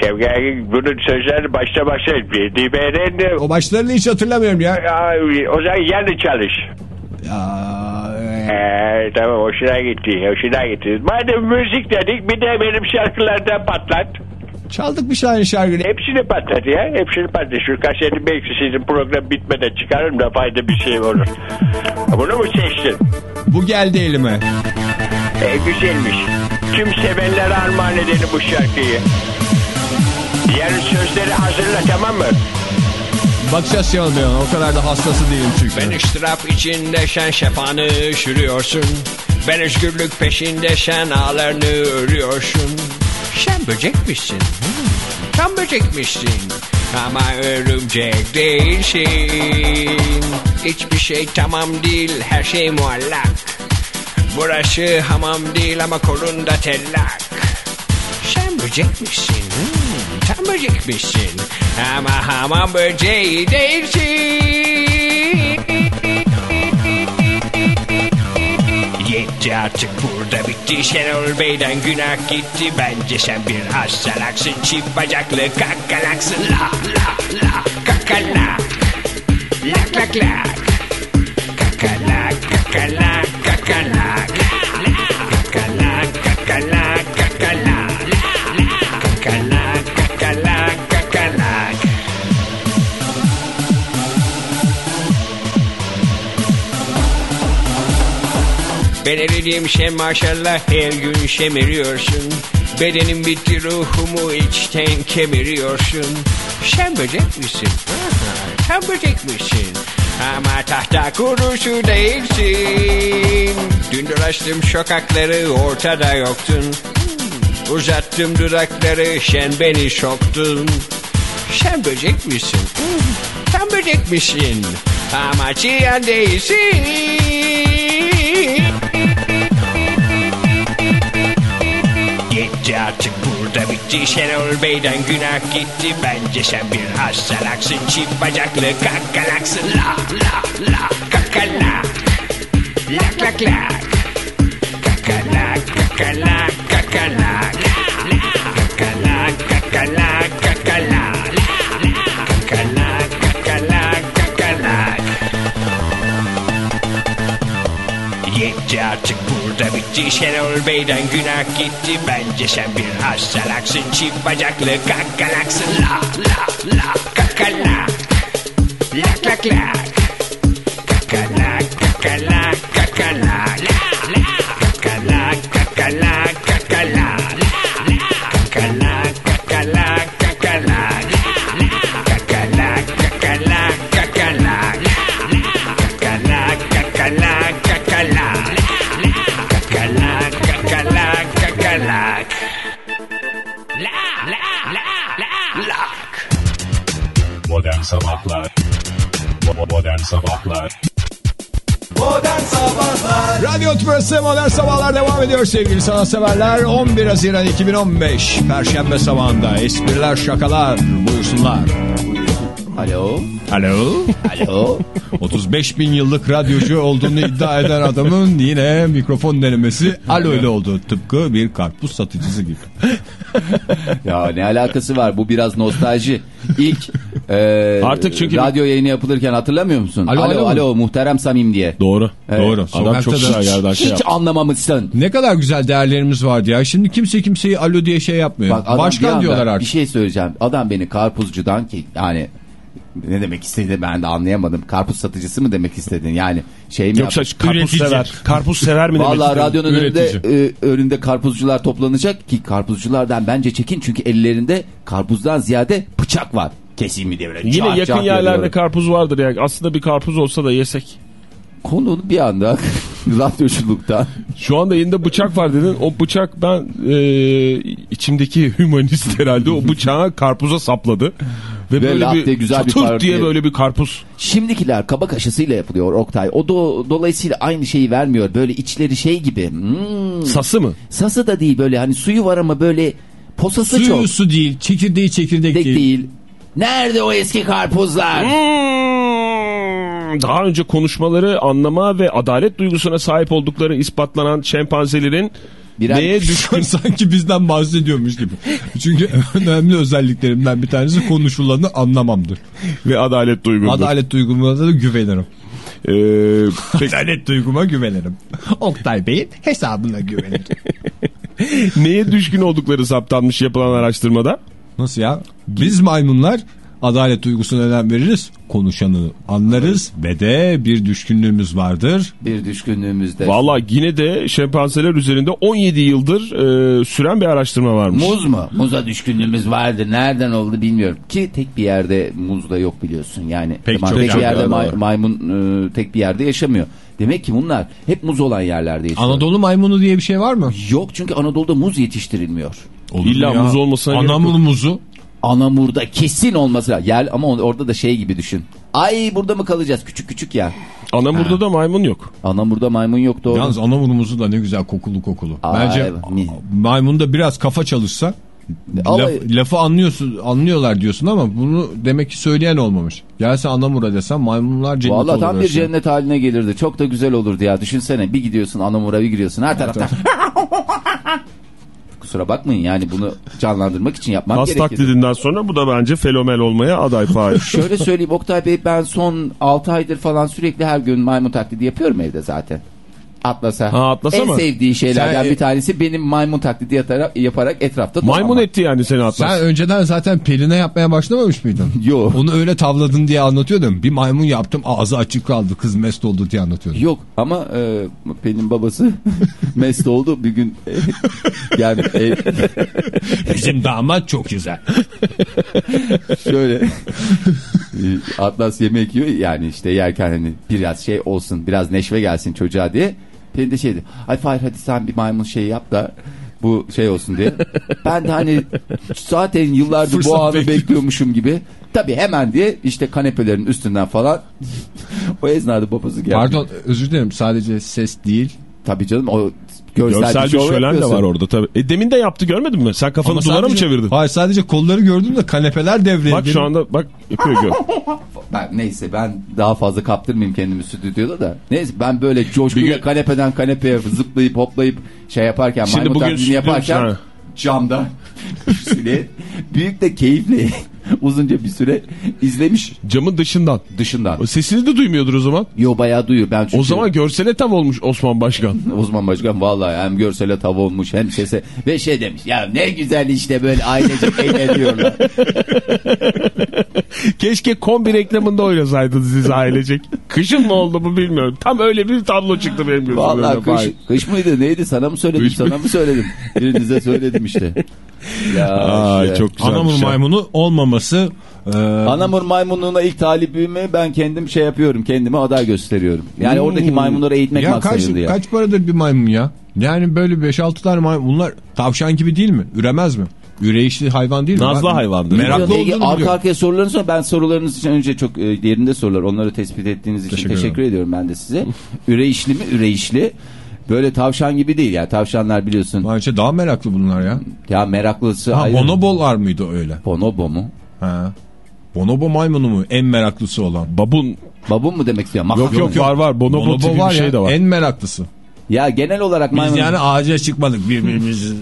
Şevket bunun sözleri başta başta bir veren O başlarını hiç hatırlamıyorum ya. o zaman yanı çalış. Ya, Ee, tamam hoşuna gitti hoşuna gitti. Madem müzik dedik bir de benim şarkılardan patlat. Çaldık bir tane şarkını. Hepsini patlat ya. Hepsini patlat. Şu kaseti belki sizin program bitmeden çıkarırım da fayda bir şey olur. Bunu mu seçtin? Bu geldi elime. E, güzelmiş. Tüm sevenlere armağan edelim bu şarkıyı. Yarın sözleri hazırla tamam mı? Bakacağız Şenol Bey ona. O kadar da hastası değilim çünkü. Ben ıstırap içinde şen şefanı üşürüyorsun. Ben özgürlük peşinde şen ağlarını örüyorsun. Şen böcek misin? Hmm, Tam böcekmişsin. Ama örümcek değilsin. Hiçbir şey tamam değil, her şey muallak. Burası hamam değil ama kolunda tellak. Sen böcek misin? Hmm, tam böcek misin? Ama hamam böceği değilsin. Yetti artık burada bitti. Şenol Bey'den günah gitti. Bence sen biraz salaksın Çift bacaklı kakalaksın La la la kakalak. Lak lak lak. Kakalak, kakalak, kakalak. Kakalak, Ben eridim şem maşallah her gün şemiriyorsun. Bedenim bitti ruhumu içten kemiriyorsun. Şem böcek misin? Aha, Şem böcek misin? Ama tahta kurusu değilsin. Dün dolaştım sokakları ortada yoktun. Uzattım dudakları şen beni soktun. Şen böcek misin? Şen böcek misin? Ama çiyan değilsin. Bitti Şenol Bey'den günah gitti. Bence sen bir hastalaksın Çift bacaklı kakalaksın La la la kakalak Lak lak lak Kakalak kakalak kakalak Kakalak kakalak kakalak Kakalak kakalak kakalak Yetti artık burada bitti Şenol Bey'den günah gitti. Bence sen bir hastalaksın Çift bacaklı kakalaksın La la la kakalak Lak lak lak Radyo Modern Sabahlar devam ediyor sevgili sanatseverler. 11 Haziran 2015 Perşembe sabahında espriler şakalar buyursunlar. Alo. Alo. Alo. 35 bin yıllık radyocu olduğunu iddia eden adamın yine mikrofon denemesi alo ile oldu. Tıpkı bir karpuz satıcısı gibi. ya ne alakası var? Bu biraz nostalji. İlk e, Artık çünkü- radyo yayını yapılırken hatırlamıyor musun? Alo, alo, alo. alo, muhterem Samim diye. Doğru. Evet. Doğru. Adam çok güzel yerden şey Hiç anlamamışsın. Ne kadar güzel değerlerimiz vardı ya. Şimdi kimse kimseyi alo diye şey yapmıyor. Bak bir Başkan anda diyorlar Bir artık. şey söyleyeceğim. Adam beni karpuzcudan ki yani ne demek istedi ben de anlayamadım. Karpuz satıcısı mı demek istedin? Yani şey mi Yoksa yaptın? karpuz Üretici. sever. Karpuz sever mi demek Vallahi radyonun önünde, Üretici. e, önünde karpuzcular toplanacak ki karpuzculardan bence çekin çünkü ellerinde karpuzdan ziyade bıçak var. Keseyim mi diye böyle. Yine çat yakın çat yerlerde yapıyorum. karpuz vardır ya. Aslında bir karpuz olsa da yesek. Konu bir anda radyoculuktan. Şu anda elinde bıçak var dedin. O bıçak ben e, içimdeki hümanist herhalde o bıçağı karpuza sapladı. Ve, böyle lap bir güzel bir diye böyle bir karpuz. Şimdikiler kabak aşısıyla yapılıyor Oktay. O do, dolayısıyla aynı şeyi vermiyor. Böyle içleri şey gibi. Hmm. Sası mı? Sası da değil böyle hani suyu var ama böyle posası Suyu çok. su değil, çekirdeği çekirdek değil. değil. Nerede o eski karpuzlar? Hmm, Daha önce konuşmaları anlama ve adalet duygusuna sahip oldukları ispatlanan şempanzelerin Birer- neye düşkün Sanki bizden bahsediyormuş gibi. Çünkü önemli özelliklerimden bir tanesi konuşulanı anlamamdır. ve adalet duygusu. Adalet duyguma da güvenirim. Ee, peki, Adalet duyguma güvenirim. Oktay Bey'in hesabına güvenirim. neye düşkün oldukları saptanmış yapılan araştırmada? Nasıl ya? Biz maymunlar adalet duygusuna önem veririz. Konuşanı anlarız ve de bir düşkünlüğümüz vardır. Bir düşkünlüğümüzde. Vallahi yine de şempanzeler üzerinde 17 yıldır e, süren bir araştırma varmış. Muz mu? Muza düşkünlüğümüz vardı. Nereden oldu bilmiyorum. Ki tek bir yerde muz da yok biliyorsun. Yani Pek çok tek bir yerde may- maymun e, tek bir yerde yaşamıyor. Demek ki bunlar hep muz olan yerlerde yaşıyor. Anadolu maymunu diye bir şey var mı? Yok çünkü Anadolu'da muz yetiştirilmiyor. İlla Ya, muz olmasına gerek Anamur muzu. Anamur'da kesin olması lazım. Yer ama orada da şey gibi düşün. Ay burada mı kalacağız? Küçük küçük ya. Anamur'da da maymun yok. Anamur'da maymun yok doğru. Yalnız anamur muzu da ne güzel kokulu kokulu. Ay, Bence mi- maymunda biraz kafa çalışsa laf- lafı anlıyorsun anlıyorlar diyorsun ama bunu demek ki söyleyen olmamış. Gelse anamura desem maymunlar cennet Vallahi olur tam bir cennet haline gelirdi. Çok da güzel olurdu ya. Düşünsene bir gidiyorsun Anamur'a bir giriyorsun her taraftan. kusura bakmayın yani bunu canlandırmak için yapmam Has gerekiyor. taklidinden sonra bu da bence fenomel olmaya aday Fahir. Şöyle söyleyeyim Oktay Bey ben son 6 aydır falan sürekli her gün maymun taklidi yapıyorum evde zaten. Atlas'a. Ha, Atlas'a en mı? sevdiği şeylerden Sen- bir tanesi benim maymun taklidi yatarak, yaparak etrafta Maymun dolanmak. etti yani seni Atlas. Sen önceden zaten Pelin'e yapmaya başlamamış mıydın? Yok. Onu öyle tavladın diye anlatıyordum. Bir maymun yaptım ağzı açık kaldı kız mest oldu diye anlatıyordum. Yok ama e, Pelin babası mest oldu bir gün e, yani e, Bizim damat çok güzel. şöyle e, Atlas yemek yiyor yani işte yerken hani biraz şey olsun biraz neşve gelsin çocuğa diye Pelin de şeydi ay Fahir hadi sen bir maymun şey yap da bu şey olsun diye. Ben de hani zaten yıllardır Fırsat bu anı bekliyorum. bekliyormuşum gibi. Tabii hemen diye işte kanepelerin üstünden falan o esnada babası geldi. Pardon özür dilerim sadece ses değil. Tabii canım o görsel, Görsel bir şölen de var orada tabii. E, demin de yaptı görmedin mi? Sen kafanı Ama duvara mı sadece- çevirdin? Hayır sadece kolları gördüm de kanepeler devreye Bak şu anda bak yapıyor gör. Ben, neyse ben daha fazla kaptırmayayım kendimi stüdyoda da. Neyse ben böyle coşkuyla gün- kanepeden kanepeye zıplayıp hoplayıp şey yaparken Şimdi bugün yaparken Ha. camda büyük de keyifle uzunca bir süre izlemiş Camın dışından. dışından. O Sesini de duymuyordur o zaman. Yo bayağı duyuyor. Ben çünkü O zaman görsele tav olmuş Osman Başkan. Osman Başkan vallahi hem görsele tav olmuş hem sese ve şey demiş ya ne güzel işte böyle ailecek eğleniyorlar. Keşke kombi reklamında oynasaydınız siz ailecek. Kışın mı oldu bu bilmiyorum. Tam öyle bir tablo çıktı benim gözümün Vallahi önüne. kış, kış mıydı neydi sana mı söyledim Kış sana mı söyledim birinize söyledim işte. Ya Ay işte. çok güzel. Anamur maymunu olmaması e, Anamur maymunluğuna ilk talibimi ben kendim şey yapıyorum kendime aday gösteriyorum. Yani oradaki maymunları eğitmek ya kaç, maksadıyla ya. kaç paradır bir maymun ya? Yani böyle 5-6 tane maymun bunlar tavşan gibi değil mi? Üremez mi? Üreyişli hayvan değil mi? Nazlı hayvandır. Meraklı olduğunu arka arkaya soruların sonra ben sorularınız için önce çok e, yerinde sorular. Onları tespit ettiğiniz için Teşekkür teşekkür, ediyorum ben de size. Üreyişli mi? Üreyişli. Böyle tavşan gibi değil ya. Tavşanlar biliyorsun. Bence daha meraklı bunlar ya. Ya meraklısı Ha, ayrı. bonobolar mıydı öyle? Bonobo mu? Ha. Bonobo maymunu mu? En meraklısı olan. Babun. Babun mu demek istiyor? Yok yok mu? var var. Bonobo, Bonobo tipi var bir şey ya de var. en meraklısı. Ya genel olarak Biz maymun. yani ağaca çıkmadık birbirimizi.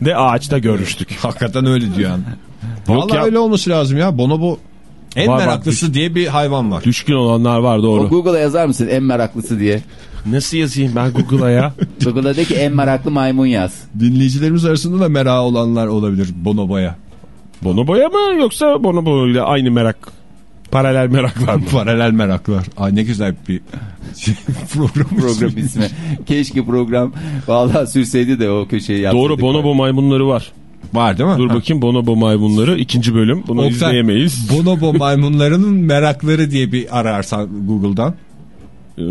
De ağaçta görüştük. Hakikaten öyle diyor yani. Yok Vallahi ya. öyle olması lazım ya. Bonobo en Var, var. meraklısı diye bir hayvan var. Düşkün olanlar var O doğru. Google'a yazar mısın en meraklısı diye? Nasıl yazayım ben Google'a ya? Google'a de ki en meraklı maymun yaz. Dinleyicilerimiz arasında da merak olanlar olabilir Bonobo'ya. Bonobo'ya mı yoksa Bonobo ile aynı merak? Paralel meraklar mı? Paralel meraklar. Ay ne güzel bir şey, program. Program ismi. Keşke program vallahi sürseydi de o köşeyi yapsaydık. Doğru Bonobo maymunları var. Var değil mi? Dur bakayım Bonobo maymunları ikinci bölüm. Bunu Oktay, izleyemeyiz. Bonobo maymunlarının merakları diye bir ararsan Google'dan. Ee,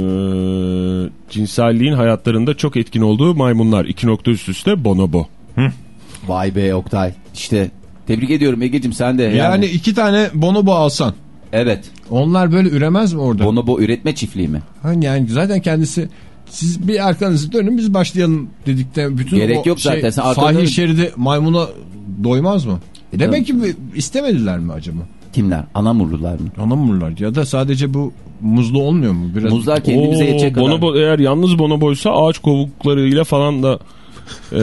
cinselliğin hayatlarında çok etkin olduğu maymunlar. İki nokta üst üste Bonobo. Vay be Oktay. İşte tebrik ediyorum Ege'cim sen de. Yani, Yani iki tane bonobo alsan. evet. Onlar böyle üremez mi orada? Bonobo üretme çiftliği mi? Hani yani zaten kendisi siz bir arkanızı dönün biz başlayalım dedikte bütün Gerek o yok şey, zaten. Sen arkanı sahil şeridi maymuna doymaz mı? E demek ki istemediler mi acaba? Kimler? Anamurlular mı? Anlamırlar ya da sadece bu muzlu olmuyor mu? Biraz Muzlar kendimize Oo, yetecek kadar. Bonobo eğer yalnız bonoboysa ağaç kovuklarıyla falan da e,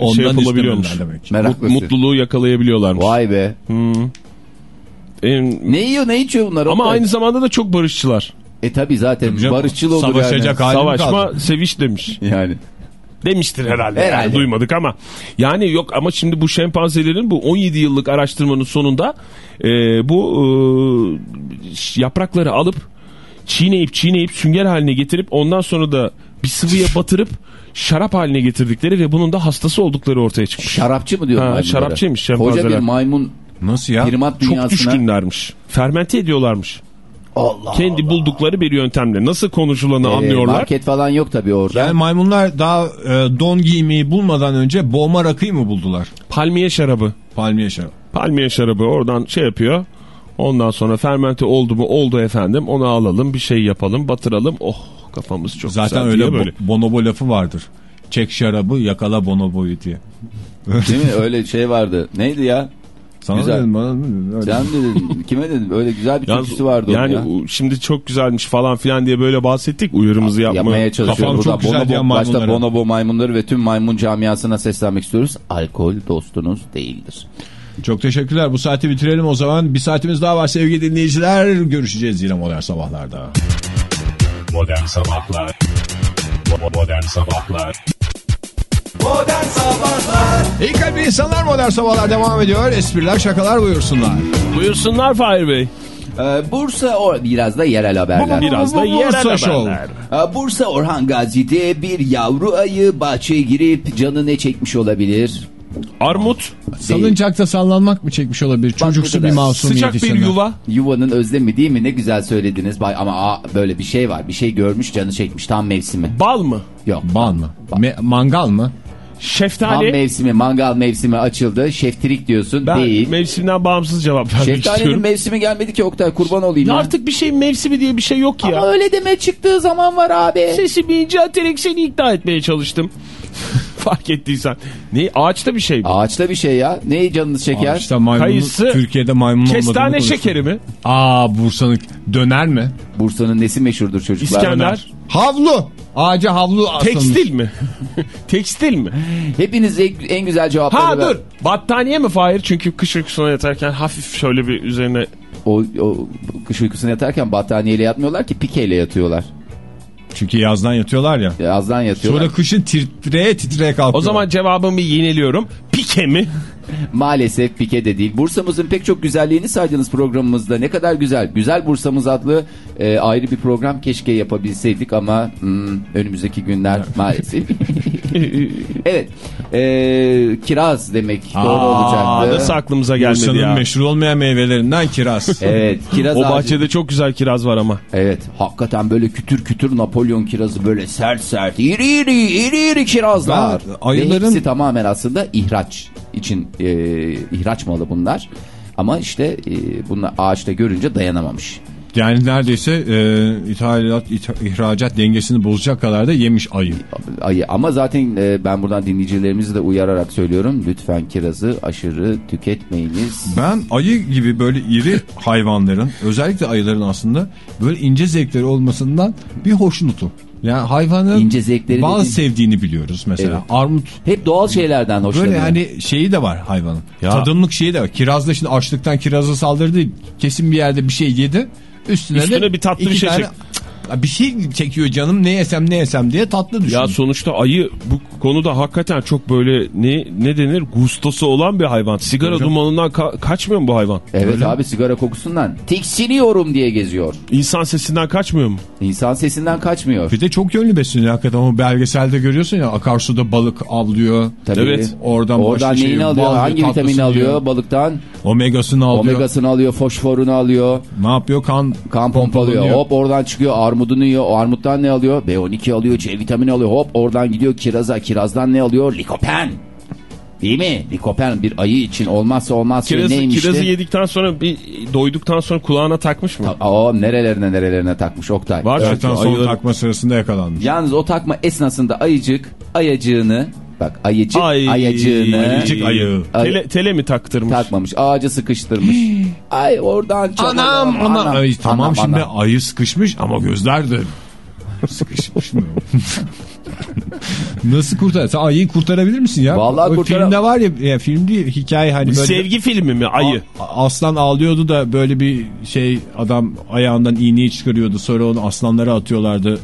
Ondan şey yapılabiliyormuş. demek. Meraklısı. Mutluluğu yakalayabiliyorlarmış. Vay be. Hmm. En- Ne yiyor ne içiyor bunlar? ama aynı zamanda da çok barışçılar. E tabi zaten canım, barışçıl olur savaşacak yani. Savaşma kaldı? seviş demiş. Yani. Demiştir herhalde. Herhalde. Yani duymadık ama. Yani yok ama şimdi bu şempanzelerin bu 17 yıllık araştırmanın sonunda e, bu e, yaprakları alıp çiğneyip çiğneyip sünger haline getirip ondan sonra da bir sıvıya batırıp şarap haline getirdikleri ve bunun da hastası oldukları ortaya çıkmış. Şarapçı mı diyor Ha, şarapçıymış Koca şempanzeler. bir maymun Nasıl ya? primat Çok dünyasına. düşkünlermiş. Fermente ediyorlarmış. Allah Kendi buldukları bir yöntemle. Nasıl konuşulanı Ee, anlıyorlar. Market falan yok tabi orada. Yani maymunlar daha e, don giymeyi bulmadan önce boğma rakıyı mı buldular? Palmiye şarabı. Palmiye şarabı. Palmiye şarabı oradan şey yapıyor. Ondan sonra fermente oldu mu oldu efendim onu alalım bir şey yapalım batıralım. Oh kafamız çok Zaten güzel öyle böyle. bonobo lafı vardır. Çek şarabı yakala bonoboyu diye. Değil mi? Öyle şey vardı. Neydi ya? Sana Güzel. dedim bana mı? Öyle. Sen dedin? Kime dedin? Öyle güzel bir Yalnız- türküsü vardı yani ya. şimdi çok güzelmiş falan filan diye böyle bahsettik. Uyarımızı yapma. Yapmaya çalışıyoruz. Kafam çok Burada güzel bonobo, başta bonobo maymunları ve tüm maymun camiasına seslenmek istiyoruz. Alkol dostunuz değildir. Çok teşekkürler. Bu saati bitirelim o zaman. Bir saatimiz daha var sevgili dinleyiciler. Görüşeceğiz yine modern sabahlarda. Modern Sabahlar Bo- Modern Sabahlar İyi kalpli insanlar modern sabahlar devam ediyor. Espriler şakalar buyursunlar. Buyursunlar Fahir Bey. Ee, Bursa or biraz da yerel haberler. Biraz da yerel Bursa haberler. Ee, Bursa Orhan Gazi'de bir yavru ayı bahçeye girip canı ne çekmiş olabilir? Armut, Salıncakta sallanmak mı çekmiş olabilir? Çocuksu bir masumiyet sıcak bir yuva. Yuvanın özlemi değil mi? Ne güzel söylediniz. Bay ama aa, böyle bir şey var. Bir şey görmüş canı çekmiş tam mevsimi. Bal mı? Yok. Bal mı? Me- mangal mı? Tam Şeftali. mevsimi, mangal mevsimi açıldı. Şeftirik diyorsun. ben değil. mevsimden bağımsız cevap vermek Şeftalinin istiyorum. mevsimi gelmedi ki Oktay kurban olayım. Ya ya. artık bir şeyin mevsimi diye bir şey yok ya. Ama öyle deme çıktığı zaman var abi. Sesimi incelterek seni ikna etmeye çalıştım. Fark ettiysen. Ne ağaçta bir şey mi? Ağaçta bir şey ya. Neyi canınız çeker? Aa, işte maymun, Kayısı, Türkiye'de maymun olmadığını Kestane şekeri mi? Aa Bursa'nın döner mi? Bursa'nın nesi meşhurdur çocuklar? İskender. Havlu. Ağaca havlu asılmış. Tekstil mi? Tekstil mi? Hepiniz en, en güzel cevapları Ha ver- dur. Battaniye mi Fahir? Çünkü kış uykusuna yatarken hafif şöyle bir üzerine O, o kış uykusuna yatarken battaniyeyle yatmıyorlar ki pikeyle yatıyorlar. Çünkü yazdan yatıyorlar ya. Yazdan yatıyorlar. Sonra kışın titreye titreye kalkıyor. O zaman cevabımı yeniliyorum. Pike mi? Maalesef pike de değil. Bursa'mızın pek çok güzelliğini saydınız programımızda. Ne kadar güzel. Güzel Bursa'mız adlı e, ayrı bir program keşke yapabilseydik ama hmm, önümüzdeki günler maalesef. evet. E, kiraz demek doğru Aa, olacaktı. Nasıl aklımıza gelmedi Bursa'nın ya? meşhur olmayan meyvelerinden kiraz. Evet. Kiraz O ağacı- bahçede çok güzel kiraz var ama. Evet hakikaten böyle kütür kütür Napolyon kirazı böyle sert sert iri iri iri iri kirazlar. Ben ayıların- Ve hepsi tamamen aslında ihraç için e, ihraç malı bunlar. Ama işte e, bunlar ağaçta görünce dayanamamış. Yani neredeyse e, ithalat, itha- ihracat dengesini bozacak kadar da yemiş ayı. Ayı. Ama zaten e, ben buradan dinleyicilerimizi de uyararak söylüyorum. Lütfen kirazı aşırı tüketmeyiniz. Ben ayı gibi böyle iri hayvanların özellikle ayıların aslında böyle ince zevkleri olmasından bir hoşnutum. Yani hayvanın İnce zevkleri bazı dediğin- sevdiğini biliyoruz mesela. Evet. Armut Hep doğal şeylerden hoşlanıyor. böyle hani şeyi de var hayvanın. Ya. Tadımlık şeyi de var. Kirazda şimdi açlıktan kirazı saldırdı. Kesin bir yerde bir şey yedi. Üstüne, Üstüne bir tatlı bir şey tane- çek. Bir şey çekiyor canım ne yesem ne yesem diye tatlı düşün. Ya sonuçta ayı bu konuda hakikaten çok böyle ne ne denir gustosu olan bir hayvan. Sigara Hocam. dumanından ka- kaçmıyor mu bu hayvan? Evet Öyle. abi sigara kokusundan tiksiniyorum diye geziyor. İnsan sesinden kaçmıyor mu? İnsan sesinden kaçmıyor. Bir de çok yönlü besleniyor hakikaten. O belgeselde görüyorsun ya akarsuda balık avlıyor. Tabii. Evet. Oradan, Oradan başka neyini şey, alıyor? Hangi vitamini alıyor? diyor. Balıktan Omegasını alıyor. omegasını alıyor, fosforunu alıyor, Ne yapıyor? Kan, kan pompalıyor. Hop oradan çıkıyor, armudunu yiyor. O armuttan ne alıyor? B12 alıyor, C vitamini alıyor. Hop oradan gidiyor kiraza. Kirazdan ne alıyor? Likopen. Değil mi? Likopen bir ayı için olmazsa olmaz şey Kirazı, neymişti? kirazı yedikten sonra bir doyduktan sonra kulağına takmış mı? Aa, nerelerine nerelerine takmış Oktay. Var Zaten son ayıların- takma sırasında yakalanmış. Yalnız o takma esnasında ayıcık ayacığını bak ayıcık Ay, ayacığını Ayıcık ayı. Ay- Tele, tele mi taktırmış? takmamış. Ağaca sıkıştırmış. Ay oradan çalalım. Anam anam. Ay, tamam anam, şimdi anam. ayı sıkışmış ama gözler de sıkışmış mı? Nasıl kurtar? Sen ayıyı kurtarabilir misin ya? Vallahi o kurtaram- filmde var ya, ya film değil hikaye hani böyle Sevgi filmi mi ayı? A- aslan ağlıyordu da böyle bir şey adam ayağından iğneyi çıkarıyordu sonra onu aslanlara atıyorlardı.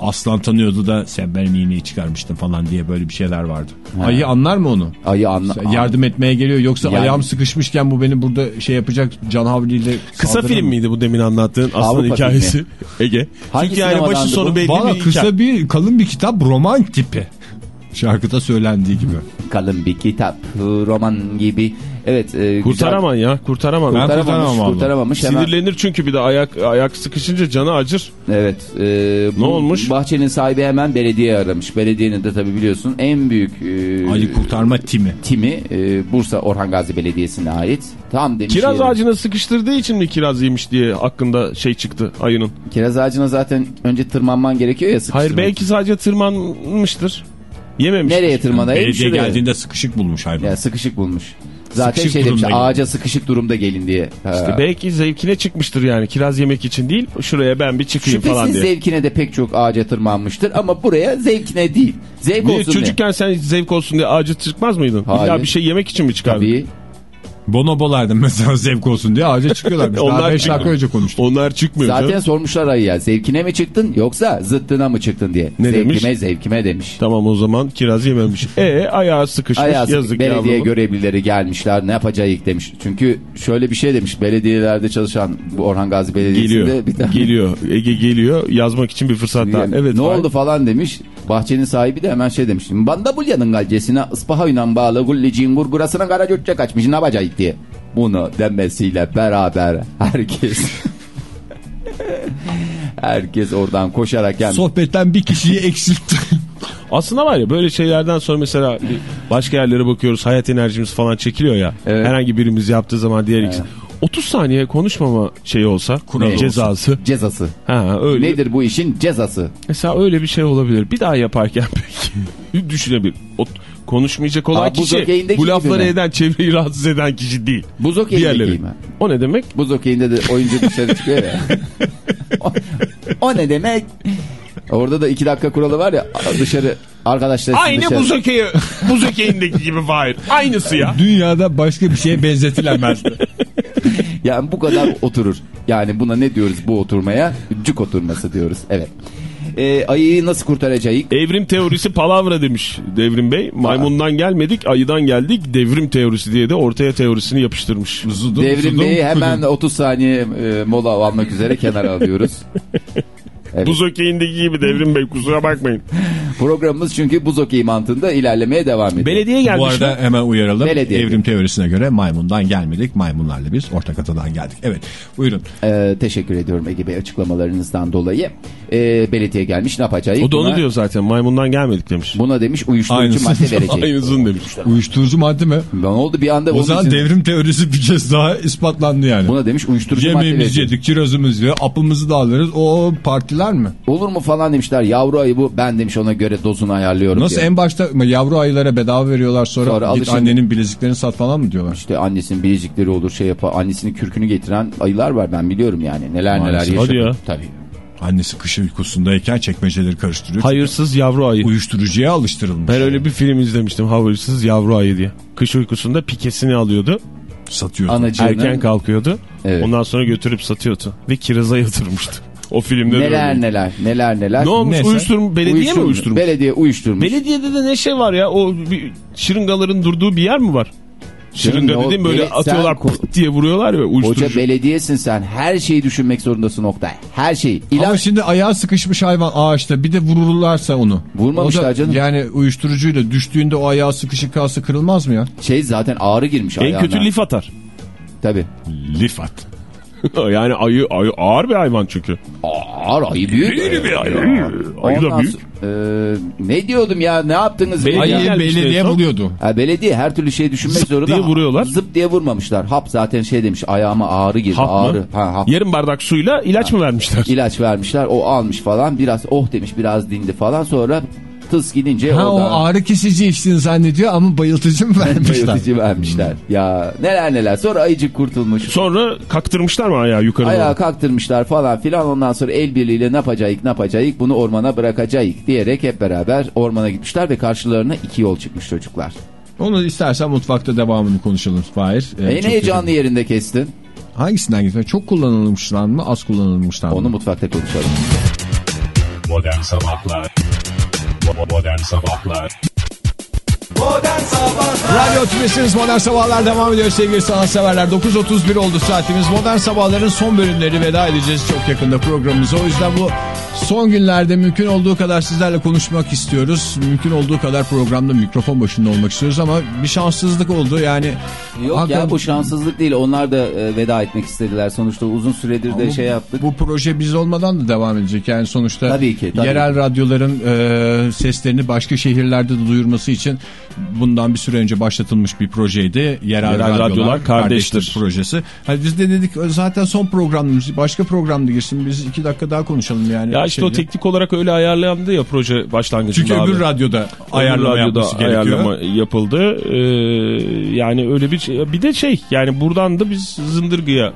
Aslan tanıyordu da sen benim iğneyi çıkarmıştın falan diye böyle bir şeyler vardı. Ayı anlar mı onu? Ayı anla. Yardım etmeye geliyor yoksa Yani- ayağım sıkışmışken bu beni burada şey yapacak canhavliyle Kısa film mı? miydi bu demin anlattığın aslan Avrupa hikayesi? Ege. Hangi Çünkü yani başı sonu bu? belli Valla bir kısa hikaye. bir kalın bir kitap roman tipi. Şarkıda söylendiği gibi. Kalın bir kitap roman gibi. Evet. E, Kurtaramam ya kurtaramam. Ben Güzel. Kurtaramamış, kurtaramam kurtaramamış. Hemen, Sinirlenir çünkü bir de ayak ayak sıkışınca canı acır. evet. E, bu Ne olmuş? Bahçenin sahibi hemen belediye aramış. Belediyenin de tabii biliyorsun en büyük e, Ayı kurtarma timi. timi e, Bursa Orhan Gazi Belediyesi'ne ait. Tam demiş. Kiraz yerim. ağacına sıkıştırdığı için mi kiraz yemiş diye hakkında şey çıktı ayının. Kiraz ağacına zaten önce tırmanman gerekiyor ya sıkıştırmak. Hayır belki sadece tırmanmıştır. Yememiş. Nereye tırmanayım? Belediye Şuraya. geldiğinde sıkışık bulmuş hayvan. Ya sıkışık bulmuş. Zaten Sıkışık şey demiş gelin. ağaca sıkışık durumda gelin diye. Ha. İşte belki zevkine çıkmıştır yani kiraz yemek için değil şuraya ben bir çıkayım falan Şüphesiz diye. zevkine de pek çok ağaca tırmanmıştır ama buraya zevkine değil. Zevk Niye, olsun diye. çocukken sen zevk olsun diye ağaca çıkmaz mıydın? Hayır. İlla bir şey yemek için mi çıkardın? Tabii. Bonobolardı mesela zevk olsun diye ağaca çıkıyorlar. Biz daha Onlar 5 dakika önce konuştuk. Onlar çıkmıyor Zaten canım. sormuşlar ayıya zevkine mi çıktın yoksa zıttına mı çıktın diye. Ne zevkime demiş? zevkime demiş. Tamam o zaman kiraz yememiş. E ayağı sıkışmış Ayağı sıkı- yazık belediye yavrum. görevlileri gelmişler ne yapacağız demiş. Çünkü şöyle bir şey demiş belediyelerde çalışan Orhan Gazi Belediyesi'nde Geliyor. bir tane Geliyor. Ege geliyor. Yazmak için bir fırsat daha. Evet. ne var. oldu falan demiş. Bahçenin sahibi de hemen şey demiş. Banda bulyanın galcesine ıspahayla bağlı gulliciğin gurgurasına kara göççe kaçmış ne yapacağız diye. Bunu demesiyle beraber herkes herkes oradan koşarak gelmiş. Sohbetten bir kişiyi eksiltti. Aslında var ya böyle şeylerden sonra mesela başka yerlere bakıyoruz. Hayat enerjimiz falan çekiliyor ya. Evet. Herhangi birimiz yaptığı zaman diğer ikisi. 30 saniye konuşmama şeyi olsa Ne? cezası. Cezası. Ha öyle. Nedir bu işin cezası? Mesela öyle bir şey olabilir. Bir daha yaparken peki düşünebilir. O, konuşmayacak olan Aa, bu kişi bu lafları mi? eden çevreyi rahatsız eden kişi değil. Buz okeyindeki mi? O ne demek? Buz okeyinde de oyuncu dışarı çıkıyor ya. o, o ne demek? Orada da iki dakika kuralı var ya dışarı arkadaşlar Aynı dışarı. buz okeyi, buz okeyindeki gibi Fahir. Aynısı ya. Dünyada başka bir şeye benzetilemezdi. Yani bu kadar oturur. Yani buna ne diyoruz bu oturmaya? Cuk oturması diyoruz. Evet. Ee, ayıyı nasıl kurtaracağız? Evrim teorisi palavra demiş Devrim Bey. Maymundan gelmedik, ayıdan geldik. Devrim teorisi diye de ortaya teorisini yapıştırmış. Zudum, Devrim zudum, Bey'i hemen kudum. 30 saniye e, mola almak üzere kenara alıyoruz. Evet. Buz okeyindeki gibi Devrim Bey kusura bakmayın. Programımız çünkü buz okeyi mantığında ilerlemeye devam ediyor. Belediye gelmiş. Bu arada lan. hemen uyaralım. Belediye. Evrim teorisine göre maymundan gelmedik. Maymunlarla biz ortak atadan geldik. Evet buyurun. Ee, teşekkür ediyorum Ege Bey açıklamalarınızdan dolayı. Ee, belediye gelmiş ne yapacağız? O da onu Buna- diyor zaten maymundan gelmedik demiş. Buna demiş uyuşturucu Aynısı. madde verecek. Aynısını demiş. Uyuşturucu madde mi? ne oldu bir anda O zaman için- devrim teorisi bir kez daha ispatlandı yani. Buna demiş uyuşturucu madde Yemeğimizi verecek. yedik, kirazımızı yedik, apımızı da alırız. O partiler mi? Olur mu falan demişler. Yavru ayı bu. Ben demiş ona göre dozunu ayarlıyorum. Nasıl diye. en başta yavru ayılara bedava veriyorlar sonra, Sonra git alışın. annenin bileziklerini sat falan mı diyorlar? İşte annesinin bilezikleri olur şey yapar. Annesinin kürkünü getiren ayılar var ben biliyorum yani. Neler Maalesef. neler yaşadı. Hadi ya. Tabii. Annesi kış uykusundayken çekmeceleri karıştırıyor. Hayırsız yavru ayı. Uyuşturucuya alıştırılmış. Ben öyle bir film izlemiştim Hayırsız yavru ayı diye. Kış uykusunda pikesini alıyordu. Satıyor. Anacığının Erken kalkıyordu. Evet. Ondan sonra götürüp satıyordu. Ve kiraza yatırmıştı. O filmde de neler öyle. neler neler neler. Ne olmuş Neyse. uyuşturma belediye mi Uyuşturmuş. Belediye uyuşturmuş. Belediyede de ne şey var ya o bir şırıngaların durduğu bir yer mi var? Şırınga ne o- dediğim böyle sen atıyorlar ko- pıt diye vuruyorlar ya uyuşturucu. Hoca belediyesin sen. Her şeyi düşünmek zorundasın Oktay. Her şeyi. Ama İlaç şimdi ayağı sıkışmış hayvan ağaçta bir de vururlarsa onu. Vurmamışlar O da canım. Yani uyuşturucuyla düştüğünde o ayağı sıkışık kalsa kırılmaz mı ya? şey zaten ağrı girmiş en ayağına. kötü lif atar. Tabii. Lif at. yani ayı, ayı ağır bir hayvan çünkü. Ağır ayı büyük. İri bir ayı. Ayı da Ondan büyük. sonra- e, ne diyordum ya ne yaptınız? Belediye? Ayı gelmiş belediye en son. buluyordu. Ha, belediye her türlü şey düşünmek Zıp zorunda. diye vuruyorlar. Zıp diye vurmamışlar. Hap zaten şey demiş ayağıma ağrı girdi. Hap mı? ağrı. Ha, hap. Yarım bardak suyla ilaç mı vermişler? İlaç vermişler. O almış falan. Biraz oh demiş biraz dindi falan. Sonra tıs gidince Ha o oradan ağrı kesici içtiğini zannediyor ama bayıltıcı mı vermişler? bayıltıcı vermişler. Ya neler neler. Sonra ayıcık kurtulmuş. Sonra kaktırmışlar mı ayağı yukarı Ayağı doğru? kaktırmışlar falan filan ondan sonra el birliğiyle ne yapacağız ne yapacağız bunu ormana bırakacağız diyerek hep beraber ormana gitmişler ve karşılarına iki yol çıkmış çocuklar. Onu istersen mutfakta devamını konuşalım Fahir. Ee, en heyecanlı yerinde kestin. Hangisinden gitme? Çok kullanılmışlar mı? Az kullanılmışlar mı? Onu mutfakta konuşalım. Modern Sabahlar Bo- Modern Sabahlar Radyo Tümesi'niz Modern Sabahlar devam ediyor sevgili sanatseverler. 9.31 oldu saatimiz. Modern Sabahların son bölümleri veda edeceğiz çok yakında programımıza. O yüzden bu son günlerde mümkün olduğu kadar sizlerle konuşmak istiyoruz. Mümkün olduğu kadar programda mikrofon başında olmak istiyoruz ama bir şanssızlık oldu. Yani Yok hakikaten ya bu şanssızlık değil onlar da e, veda etmek istediler. Sonuçta uzun süredir de Ama şey yaptık. Bu proje biz olmadan da devam edecek. Yani sonuçta Tabii ki, tabii. yerel radyoların e, seslerini başka şehirlerde de duyurması için bundan bir süre önce başlatılmış bir projeydi. Yerel, Yerel radyolar, radyolar kardeştir. projesi. Hani biz de dedik zaten son programımız başka programda girsin biz iki dakika daha konuşalım yani. Ya işte o Şeyde. teknik olarak öyle ayarlandı ya proje başlangıcında Çünkü abi. öbür radyoda ayarlama Öbür radyoda yapması gerekiyor. ayarlama yapıldı. Ee, yani öyle bir şey. Bir de şey yani buradan da biz Zındırgı'ya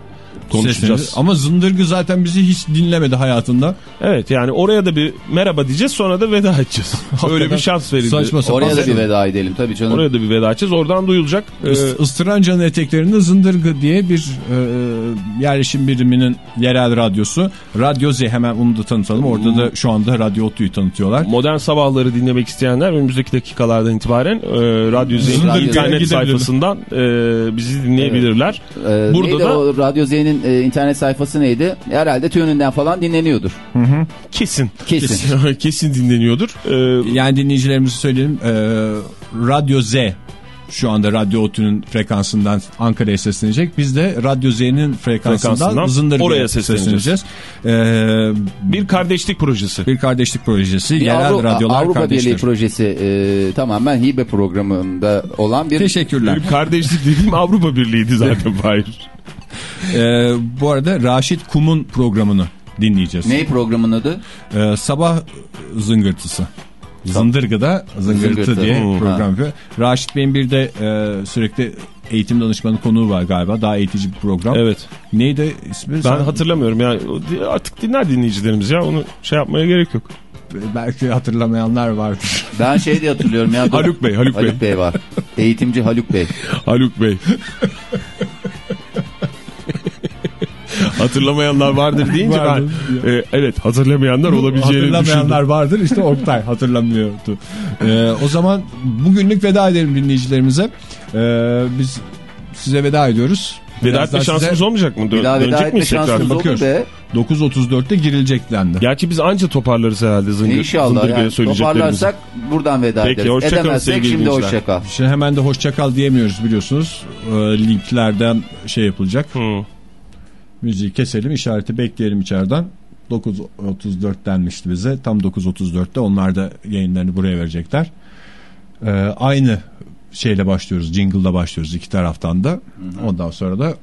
konuşacağız. Sesleniyoruz. Ama Zındırgı zaten bizi hiç dinlemedi hayatında. Evet yani oraya da bir merhaba diyeceğiz sonra da veda edeceğiz. öyle bir şans verildi. Saçma sapan. Oraya da bir şey. veda edelim tabii canım. Oraya da bir veda edeceğiz. Oradan duyulacak. Ee, Is- Istıranca'nın eteklerinde Zındırgı diye bir e, yerleşim biriminin yerel radyosu. Radyo Z hemen onu da tanıtalım. Orada da şu anda Radyo Otu'yu tanıtıyorlar. Modern sabahları dinlemek isteyenler önümüzdeki dakikalardan itibaren e, Radyo Z'nin internet sayfasından e, bizi dinleyebilirler. Ee, Burada da- o Radyo Z'nin e, internet sayfası neydi? Herhalde TÜN'ünden falan dinleniyordur. Kesin. Kesin. Kesin dinleniyordur. E, Yani dinleyicilerimize söyleyelim. e, Radyo Z şu anda Radyo Otu'nun frekansından Ankara'ya seslenecek. Biz de Radyo Z'nin frekansından, Frekansından Zındırgı'ya oraya sesleneceğiz. sesleneceğiz. E, bir kardeşlik projesi. bir kardeşlik projesi. Bir yerel Avru- radyolar Avrupa kardeşler. Birliği projesi e, tamamen hibe programında olan bir Teşekkürler. Bir kardeşlik dediğim Avrupa Birliği'ydi zaten Fahir. E, bu arada Raşit Kum'un programını dinleyeceğiz. ne programın adı? Ee, sabah zıngırtısı. Zındırgı'da zıngırtı, Zıngırtı. diye Hı. program yapıyor. Raşit Bey'in bir de e, sürekli eğitim danışmanı konuğu var galiba. Daha eğitici bir program. Evet. Neydi ismi? Ben Sen- hatırlamıyorum ya. Artık dinler dinleyicilerimiz ya. Onu şey yapmaya gerek yok. Belki hatırlamayanlar vardır. Ben şey diye hatırlıyorum ya. Haluk Bey, Haluk Bey. Haluk Bey var. Eğitimci Haluk Bey. Haluk Bey. Hatırlamayanlar vardır deyince Vardır. ben e, evet hatırlamayanlar olabileceğini Hatırlamayanlar düşündüm. vardır. İşte Oktay hatırlamıyordu. Ee, o zaman bugünlük veda edelim dinleyicilerimize. Ee, biz size veda ediyoruz. Veda Birazdan etme şansımız size olmayacak mı? Daha veda dönecek miyiz tekrar? Bakıyoruz. be. 9.34'te girilecek dendi. Gerçi biz anca toparlarız herhalde zıngır, İnşallah zıngırgıya yani söyleyeceklerimizi. toparlarsak buradan veda Peki, ederiz. hoşça kalın Edemezsek sevgili şimdi dinleyiciler. hoşça kal. Şimdi hemen de hoşçakal diyemiyoruz biliyorsunuz. Ee, linklerden şey yapılacak. Hı. Müziği keselim işareti bekleyelim içeriden. 9.34 denmişti bize. Tam 9.34'te onlar da yayınlarını buraya verecekler. Ee, aynı şeyle başlıyoruz. Jingle'la başlıyoruz iki taraftan da. Ondan sonra da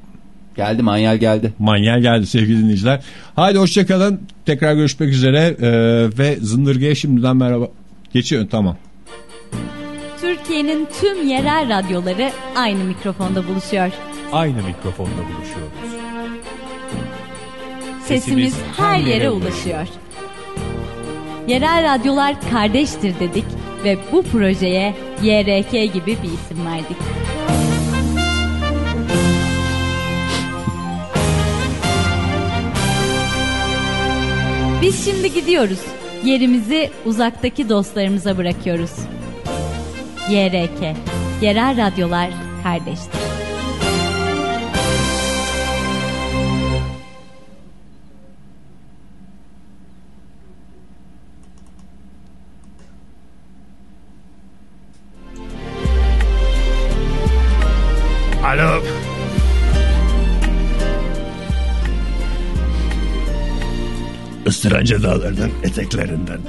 Geldi manyel geldi. manyel geldi sevgili dinleyiciler. Haydi hoşçakalın. Tekrar görüşmek üzere. Ee, ve Zındırgı'ya şimdiden merhaba. Geçiyor tamam. Türkiye'nin tüm yerel radyoları aynı mikrofonda buluşuyor. Aynı mikrofonda buluşuyoruz. Sesimiz her yere ulaşıyor. Yerel radyolar kardeştir dedik ve bu projeye YRK gibi bir isim verdik. Biz şimdi gidiyoruz. Yerimizi uzaktaki dostlarımıza bırakıyoruz. YRK, Yerel Radyolar Kardeştir. Alo. Istıranca dağlarının eteklerinden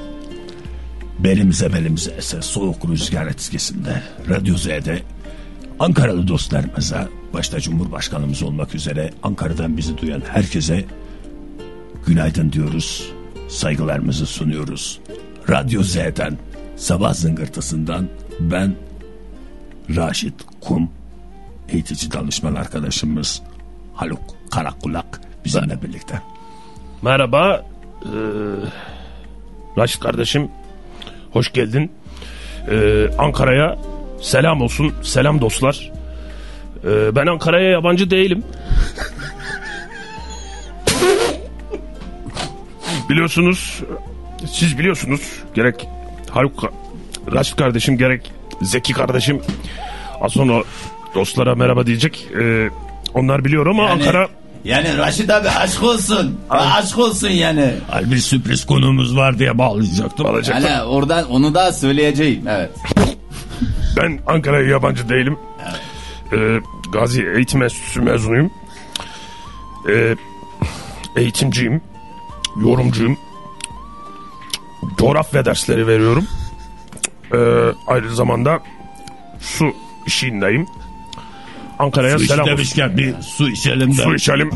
belimize belimize esen soğuk rüzgar etkisinde Radyo Z'de Ankaralı dostlarımıza başta Cumhurbaşkanımız olmak üzere Ankara'dan bizi duyan herkese günaydın diyoruz. Saygılarımızı sunuyoruz. Radyo Z'den sabah zıngırtısından ben Raşit Kum eğitici danışman arkadaşımız Haluk Karakulak bizimle birlikte. Merhaba. Ee, Raşit kardeşim. Hoş geldin. Ee, Ankara'ya selam olsun. Selam dostlar. Ee, ben Ankara'ya yabancı değilim. biliyorsunuz, siz biliyorsunuz gerek Haluk Raşit kardeşim gerek Zeki kardeşim az sonra dostlara merhaba diyecek. Ee, onlar biliyor ama Ankara Yani Raşit abi aşk olsun. Aşk olsun yani. Ay bir sürpriz konuğumuz var diye bağlayacaktım. Yani oradan onu da söyleyeceğim. Evet. Ben Ankara'ya yabancı değilim. Ee, Gazi Eğitim Enstitüsü mezunuyum. Ee, eğitimciyim. Yorumcuyum. Coğrafya dersleri veriyorum. Ee, aynı zamanda su işindeyim. Ankara'ya Su selam olsun. demişken bir su içelim de. Su içelim.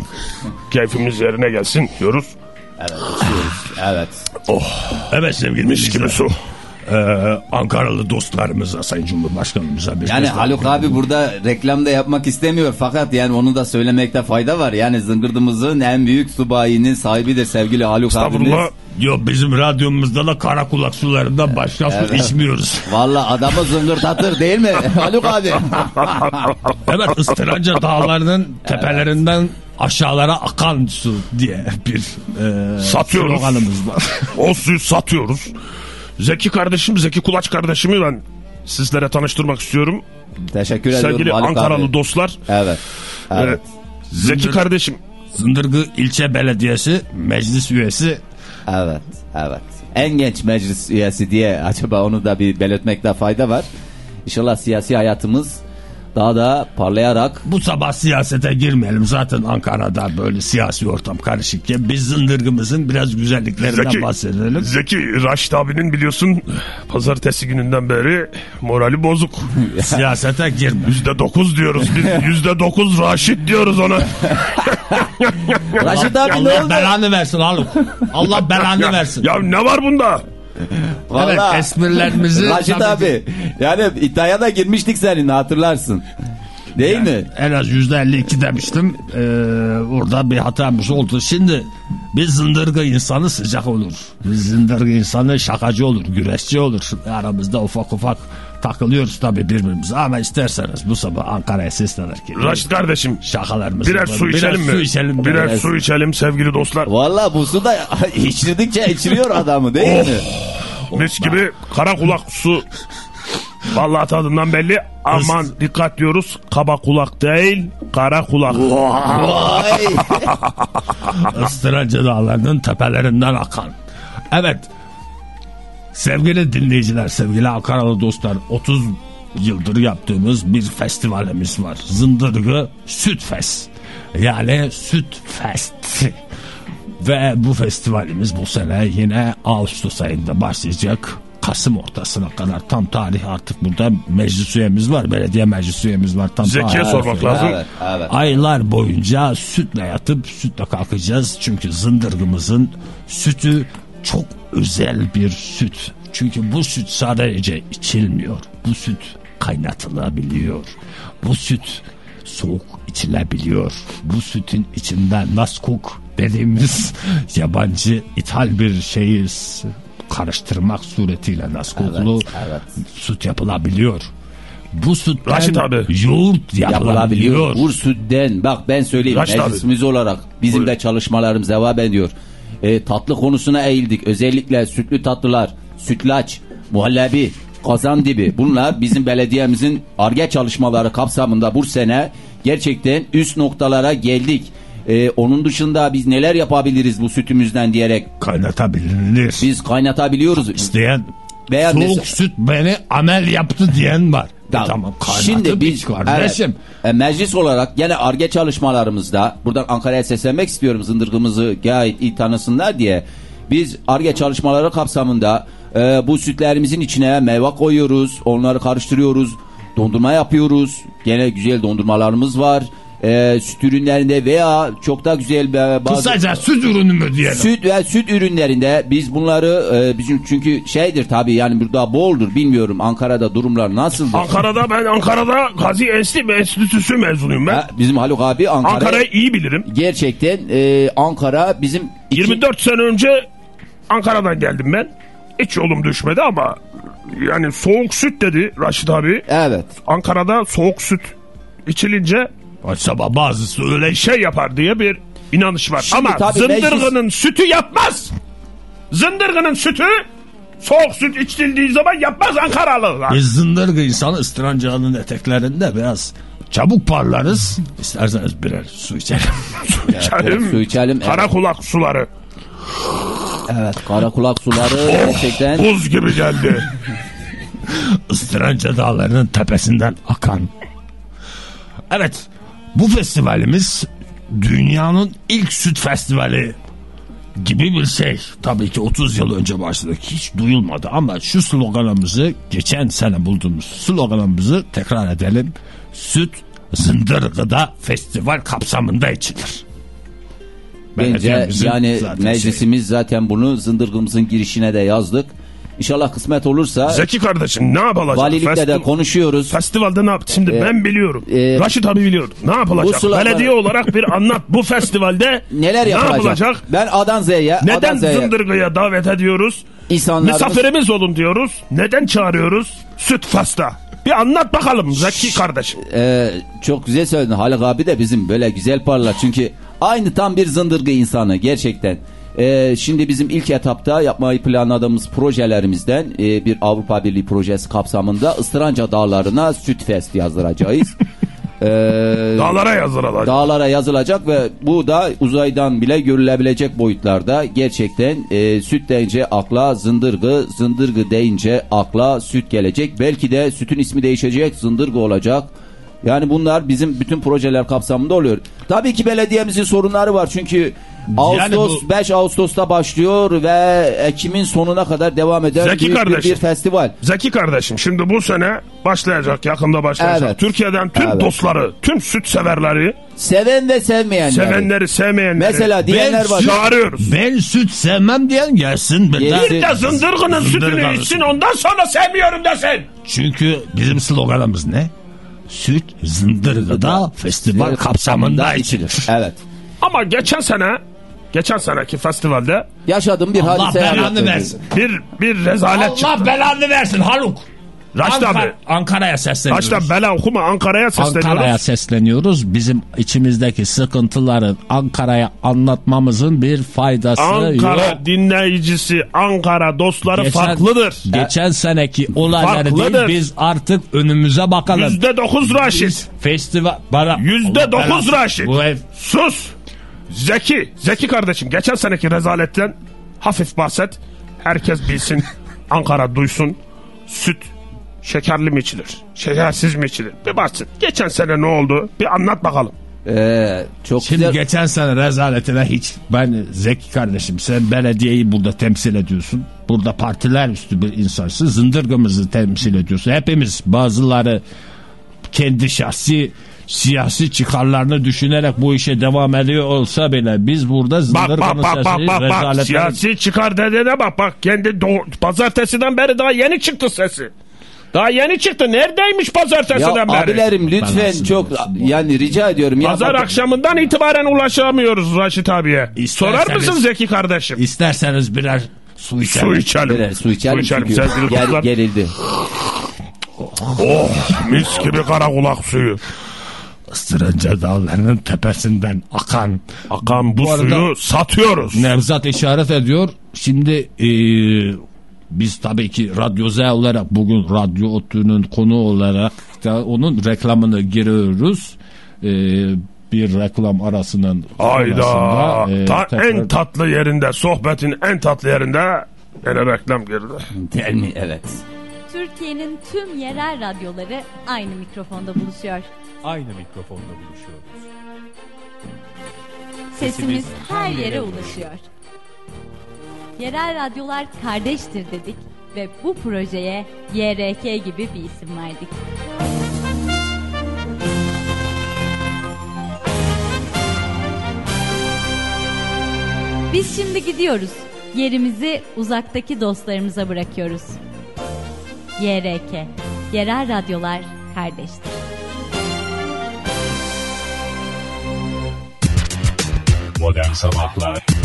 Keyfimiz yerine gelsin diyoruz. Evet içiyoruz. Evet. Evet sevgili gibi su. E, Ankaralı dostlarımıza, Sayın Cumhurbaşkanımıza bir Yani Haluk abi burada reklamda yapmak istemiyor fakat yani onu da söylemekte fayda var. Yani zıngırdımızın en büyük subayinin sahibidir sevgili Haluk abimiz. Yok bizim radyomuzda da kara kulak sularından başka su Evet. içmiyoruz. Valla adamı zıngırdatır değil mi Haluk abi? Evet ıstıranca dağlarının tepelerinden aşağılara akan su diye bir e, sloganımız var. O suyu satıyoruz. Zeki kardeşim, Zeki Kulaç kardeşimi ben sizlere tanıştırmak istiyorum. Teşekkür ediyorum Sevgili Haluk Ankaralı abi. dostlar. Evet. Evet. Evet. Zeki Zındır- kardeşim. Zındırgı ilçe belediyesi meclis üyesi Evet. Evet. En genç meclis üyesi diye acaba onu da bir belirtmekte fayda var. İnşallah siyasi hayatımız daha da parlayarak Bu sabah siyasete girmeyelim. Zaten Ankara'da böyle siyasi ortam karışıkken biz zındırgımızın biraz güzelliklerinden Zeki, bahsedelim. Zeki Raşit abinin biliyorsun pazartesi gününden beri morali bozuk. Siyasete girme. Yüzde dokuz diyoruz biz. Yüzde dokuz Raşit diyoruz ona. Raşit abi ne Allah oldu? belanı versin Haluk. Allah belanı versin. Ya ne var bunda? Evet Vallahi. esprilerimizi Raşit abi yani iddiaya da girmiştik seninle hatırlarsın. Değil mi? en az yüzde 52 demiştim. Ee, orada bir hatamız oldu. Şimdi biz zındırgı insanı sıcak olur. Biz zındırgı insanı şakacı olur, güreşçi olur. Aramızda ufak ufak takılıyoruz tabii birbirimize. Ama isterseniz bu sabah Ankara'ya seslenirken Raşit kardeşim şakalarımızı birer yapalım. su içelim mi? Su içelim. Birer Biraz. su içelim sevgili dostlar. Valla bu su da içirdikçe içiriyor adamı değil mi? Mis gibi kara kulak su. Vallahi tadından belli. Aman dikkat diyoruz. Kaba kulak değil, kara kulak. Vay. Istırancı dağlarının tepelerinden akan. Evet. Sevgili dinleyiciler, sevgili Ankaralı dostlar 30 yıldır yaptığımız bir festivalimiz var. Zındırgı Süt Fest. Yani Süt Fest. Ve bu festivalimiz bu sene yine Ağustos ayında başlayacak. Kasım ortasına kadar tam tarih artık burada meclis üyemiz var. Belediye meclis üyemiz var. Tam Zeki'ye tarih. sormak lazım. Evet, evet. Aylar boyunca sütle yatıp sütle kalkacağız. Çünkü zındırgımızın sütü çok özel bir süt. Çünkü bu süt sadece içilmiyor. Bu süt kaynatılabiliyor. Bu süt soğuk içilebiliyor. Bu sütün içinden naskuk dediğimiz yabancı ithal bir şeyi karıştırmak suretiyle naskuklu evet. süt yapılabiliyor. Bu sütten Raşit abi. yoğurt Yapılabiliyor. yapılabiliyor. Vur sütten. Bak ben söyleyeyim Raşit abi. meclisimiz olarak bizim de çalışmalarımız devam ediyor. E, tatlı konusuna eğildik. Özellikle sütlü tatlılar, sütlaç, muhallebi, kazan dibi. Bunlar bizim belediyemizin arge çalışmaları kapsamında bu sene gerçekten üst noktalara geldik. E, onun dışında biz neler yapabiliriz bu sütümüzden diyerek Kaynatabilir. biz kaynatabiliyoruz. İsteyen Veya soğuk mesela- süt beni amel yaptı diyen var. E tamam Şimdi biz kardeşim. evet, e, meclis olarak gene ARGE çalışmalarımızda buradan Ankara'ya seslenmek istiyorum zındırgımızı gayet iyi tanısınlar diye. Biz ARGE çalışmaları kapsamında e, bu sütlerimizin içine meyve koyuyoruz, onları karıştırıyoruz, dondurma yapıyoruz. Gene güzel dondurmalarımız var. E, süt ürünlerinde veya çok da güzel e, bazı... Kısaca süt ürünü mü diyelim? Süt ve süt ürünlerinde biz bunları e, bizim çünkü şeydir tabii yani burada boldur bilmiyorum Ankara'da durumlar nasıldır? Ankara'da ben Ankara'da Gazi Enstitü Enstitüsü mezunuyum ben. Ha, bizim Haluk abi Ankara Ankara'yı iyi bilirim. gerçekten e, Ankara bizim iki- 24 sene önce Ankara'dan geldim ben. Hiç yolum düşmedi ama yani soğuk süt dedi Raşit abi. evet Ankara'da soğuk süt içilince Acaba bazısı öyle şey yapar diye bir inanış var. Şimdi ama tabii zındırgının sütü yapmaz. Zındırgının sütü soğuk süt içildiği zaman yapmaz Ankaralılar. Biz zındırgı insanı ıstırancağının eteklerinde biraz çabuk parlarız. İsterseniz birer su içelim. İçelim. su içelim, Kara evet. kulak suları. evet kara kulak suları gerçekten Buz gibi geldi. Istıranca dağlarının tepesinden akan. Evet bu festivalimiz dünyanın ilk süt festivali gibi bir şey. Tabii ki 30 yıl önce başladık. Hiç duyulmadı ama şu sloganımızı geçen sene bulduğumuz sloganımızı tekrar edelim. Süt Zındırgı'da festival kapsamında içilir. bence yani zaten meclisimiz zaten bunu zındırgımızın girişine de yazdık. İnşallah kısmet olursa Zeki kardeşim ne yapılacak? valilikte de Festi- konuşuyoruz. Festivalde ne yaptı? Şimdi Ee, ben biliyorum. e, Raşit abi biliyor. Ne yapılacak? sularda- Belediye olarak bir anlat. Bu festivalde Neler ne yapılacak? yapılacak? Ben A'dan Z'ye, Neden A'dan Z'ye zındırgıya davet ediyoruz? insanlarımız... Misafirimiz olun diyoruz. Neden çağırıyoruz? Süt fasta. Bir anlat bakalım Zeki kardeşim. Ee, çok güzel söyledin. Haluk abi de bizim böyle güzel parlar. Çünkü aynı tam bir zındırgı insanı gerçekten. Ee, şimdi bizim ilk etapta yapmayı planladığımız projelerimizden e, bir Avrupa Birliği projesi kapsamında Istıranca Dağları'na Süt Fest yazdıracağız. Ee, Dağlara yazılacak. dağlara yazılacak ve bu da uzaydan bile görülebilecek boyutlarda gerçekten e, süt deyince akla zındırgı, zındırgı deyince akla süt gelecek. Belki de sütün ismi değişecek, zındırgı olacak. Yani bunlar bizim bütün projeler kapsamında oluyor. Tabii ki belediyemizin sorunları var çünkü Ağustos bu- 5 Ağustos'ta başlıyor ve Ekim'in sonuna kadar devam eder Zeki büyük bir, kardeşim. bir festival. Zeki kardeşim şimdi bu sene başlayacak yakında başlayacak. Evet. Türkiye'den tüm Evet. dostları, tüm süt severleri, Seven ve sevmeyenler. sevenleri, sevmeyenleri Mesela diyenler var. çağırıyoruz. Ben süt sevmem diyen gelsin. Ben Gelsin. Bir de zındırgının sütünü içsin ondan sonra sevmiyorum desin. Çünkü bizim sloganımız ne? Süt zındırgıda festival kapsamında içilir. Evet. Ama geçen sene, geçen seneki festivalde Yaşadığım bir Allah hadise belanı versin. bir bir rezalet çıktı. Allah belanı versin Haluk. Raşit Ankara- abi. Ankara'ya sesleniyoruz. Kaçta bela okuma Ankara'ya sesleniyoruz. Ankara'ya sesleniyoruz. Bizim içimizdeki sıkıntıları Ankara'ya anlatmamızın bir faydası Ankara yok. dinleyicisi, Ankara dostları Geçen- farklıdır. Geçen seneki olayları Farklıdır. değil biz artık önümüze bakalım. Yüzde dokuz Raşit. Festival bana Yüzde dokuz Raşit. Bu ev Sus. Zeki. Zeki kardeşim geçen seneki rezaletten hafif bahset. Herkes bilsin. Ankara duysun. Süt şekerli mi içilir? Şekersiz mi içilir? Bir bahset. Geçen sene ne oldu? Bir anlat bakalım. Ee, çok Şimdi güzel. geçen sene rezaletine hiç ben Zeki kardeşim sen belediyeyi burada temsil ediyorsun. Burada partiler üstü bir insansın. Zındırgımızı temsil ediyorsun. Hepimiz bazıları kendi şahsi siyasi çıkarlarını düşünerek bu işe devam ediyor olsa bile biz burada Bak zındırgının bak bak bak bak bak. rezaletlerin- Siyasi çıkar dediğine bak bak. Kendi pazartesiden beri daha yeni çıktı sesi. Daha yeni çıktı. Neredeymiş Ya pazartesiden beri? abilerim lütfen çok yani rica ediyorum. Ya Pazar bak- akşamından itibaren ulaşamıyoruz Raşit abiye. İsterseniz- Sorar mısın Zeki kardeşim? İsterseniz birer su içelim. Su içelim. Birer su içelim, çünkü sevgili gel- gerildi. Oh mis gibi kara kulak suyu. Istırınca dağlarının tepesinden akan Akan bu, Bu arada- suyu satıyoruz. Nevzat işaret ediyor. Şimdi eee, biz tabii ki Radyo Z olarak bugün Radyo Otü'nün konu olarak da onun reklamını giriyoruz. Eee, bir reklam arasının Hayda. sonrasında, eee, Ta- tekrar- En tatlı yerinde, sohbetin en tatlı yerinde yine reklam girdi. Değil mi? Evet. Türkiye'nin tüm yerel radyoları aynı mikrofonda buluşuyor. Aynı mikrofonla buluşuyoruz. Sesimiz her yere ulaşıyor. Yerel radyolar kardeştir dedik ve bu projeye YRK gibi bir isim verdik. Biz şimdi gidiyoruz. Yerimizi uzaktaki dostlarımıza bırakıyoruz. YRK, Yerel Radyolar Kardeştir. Modern Sabahlar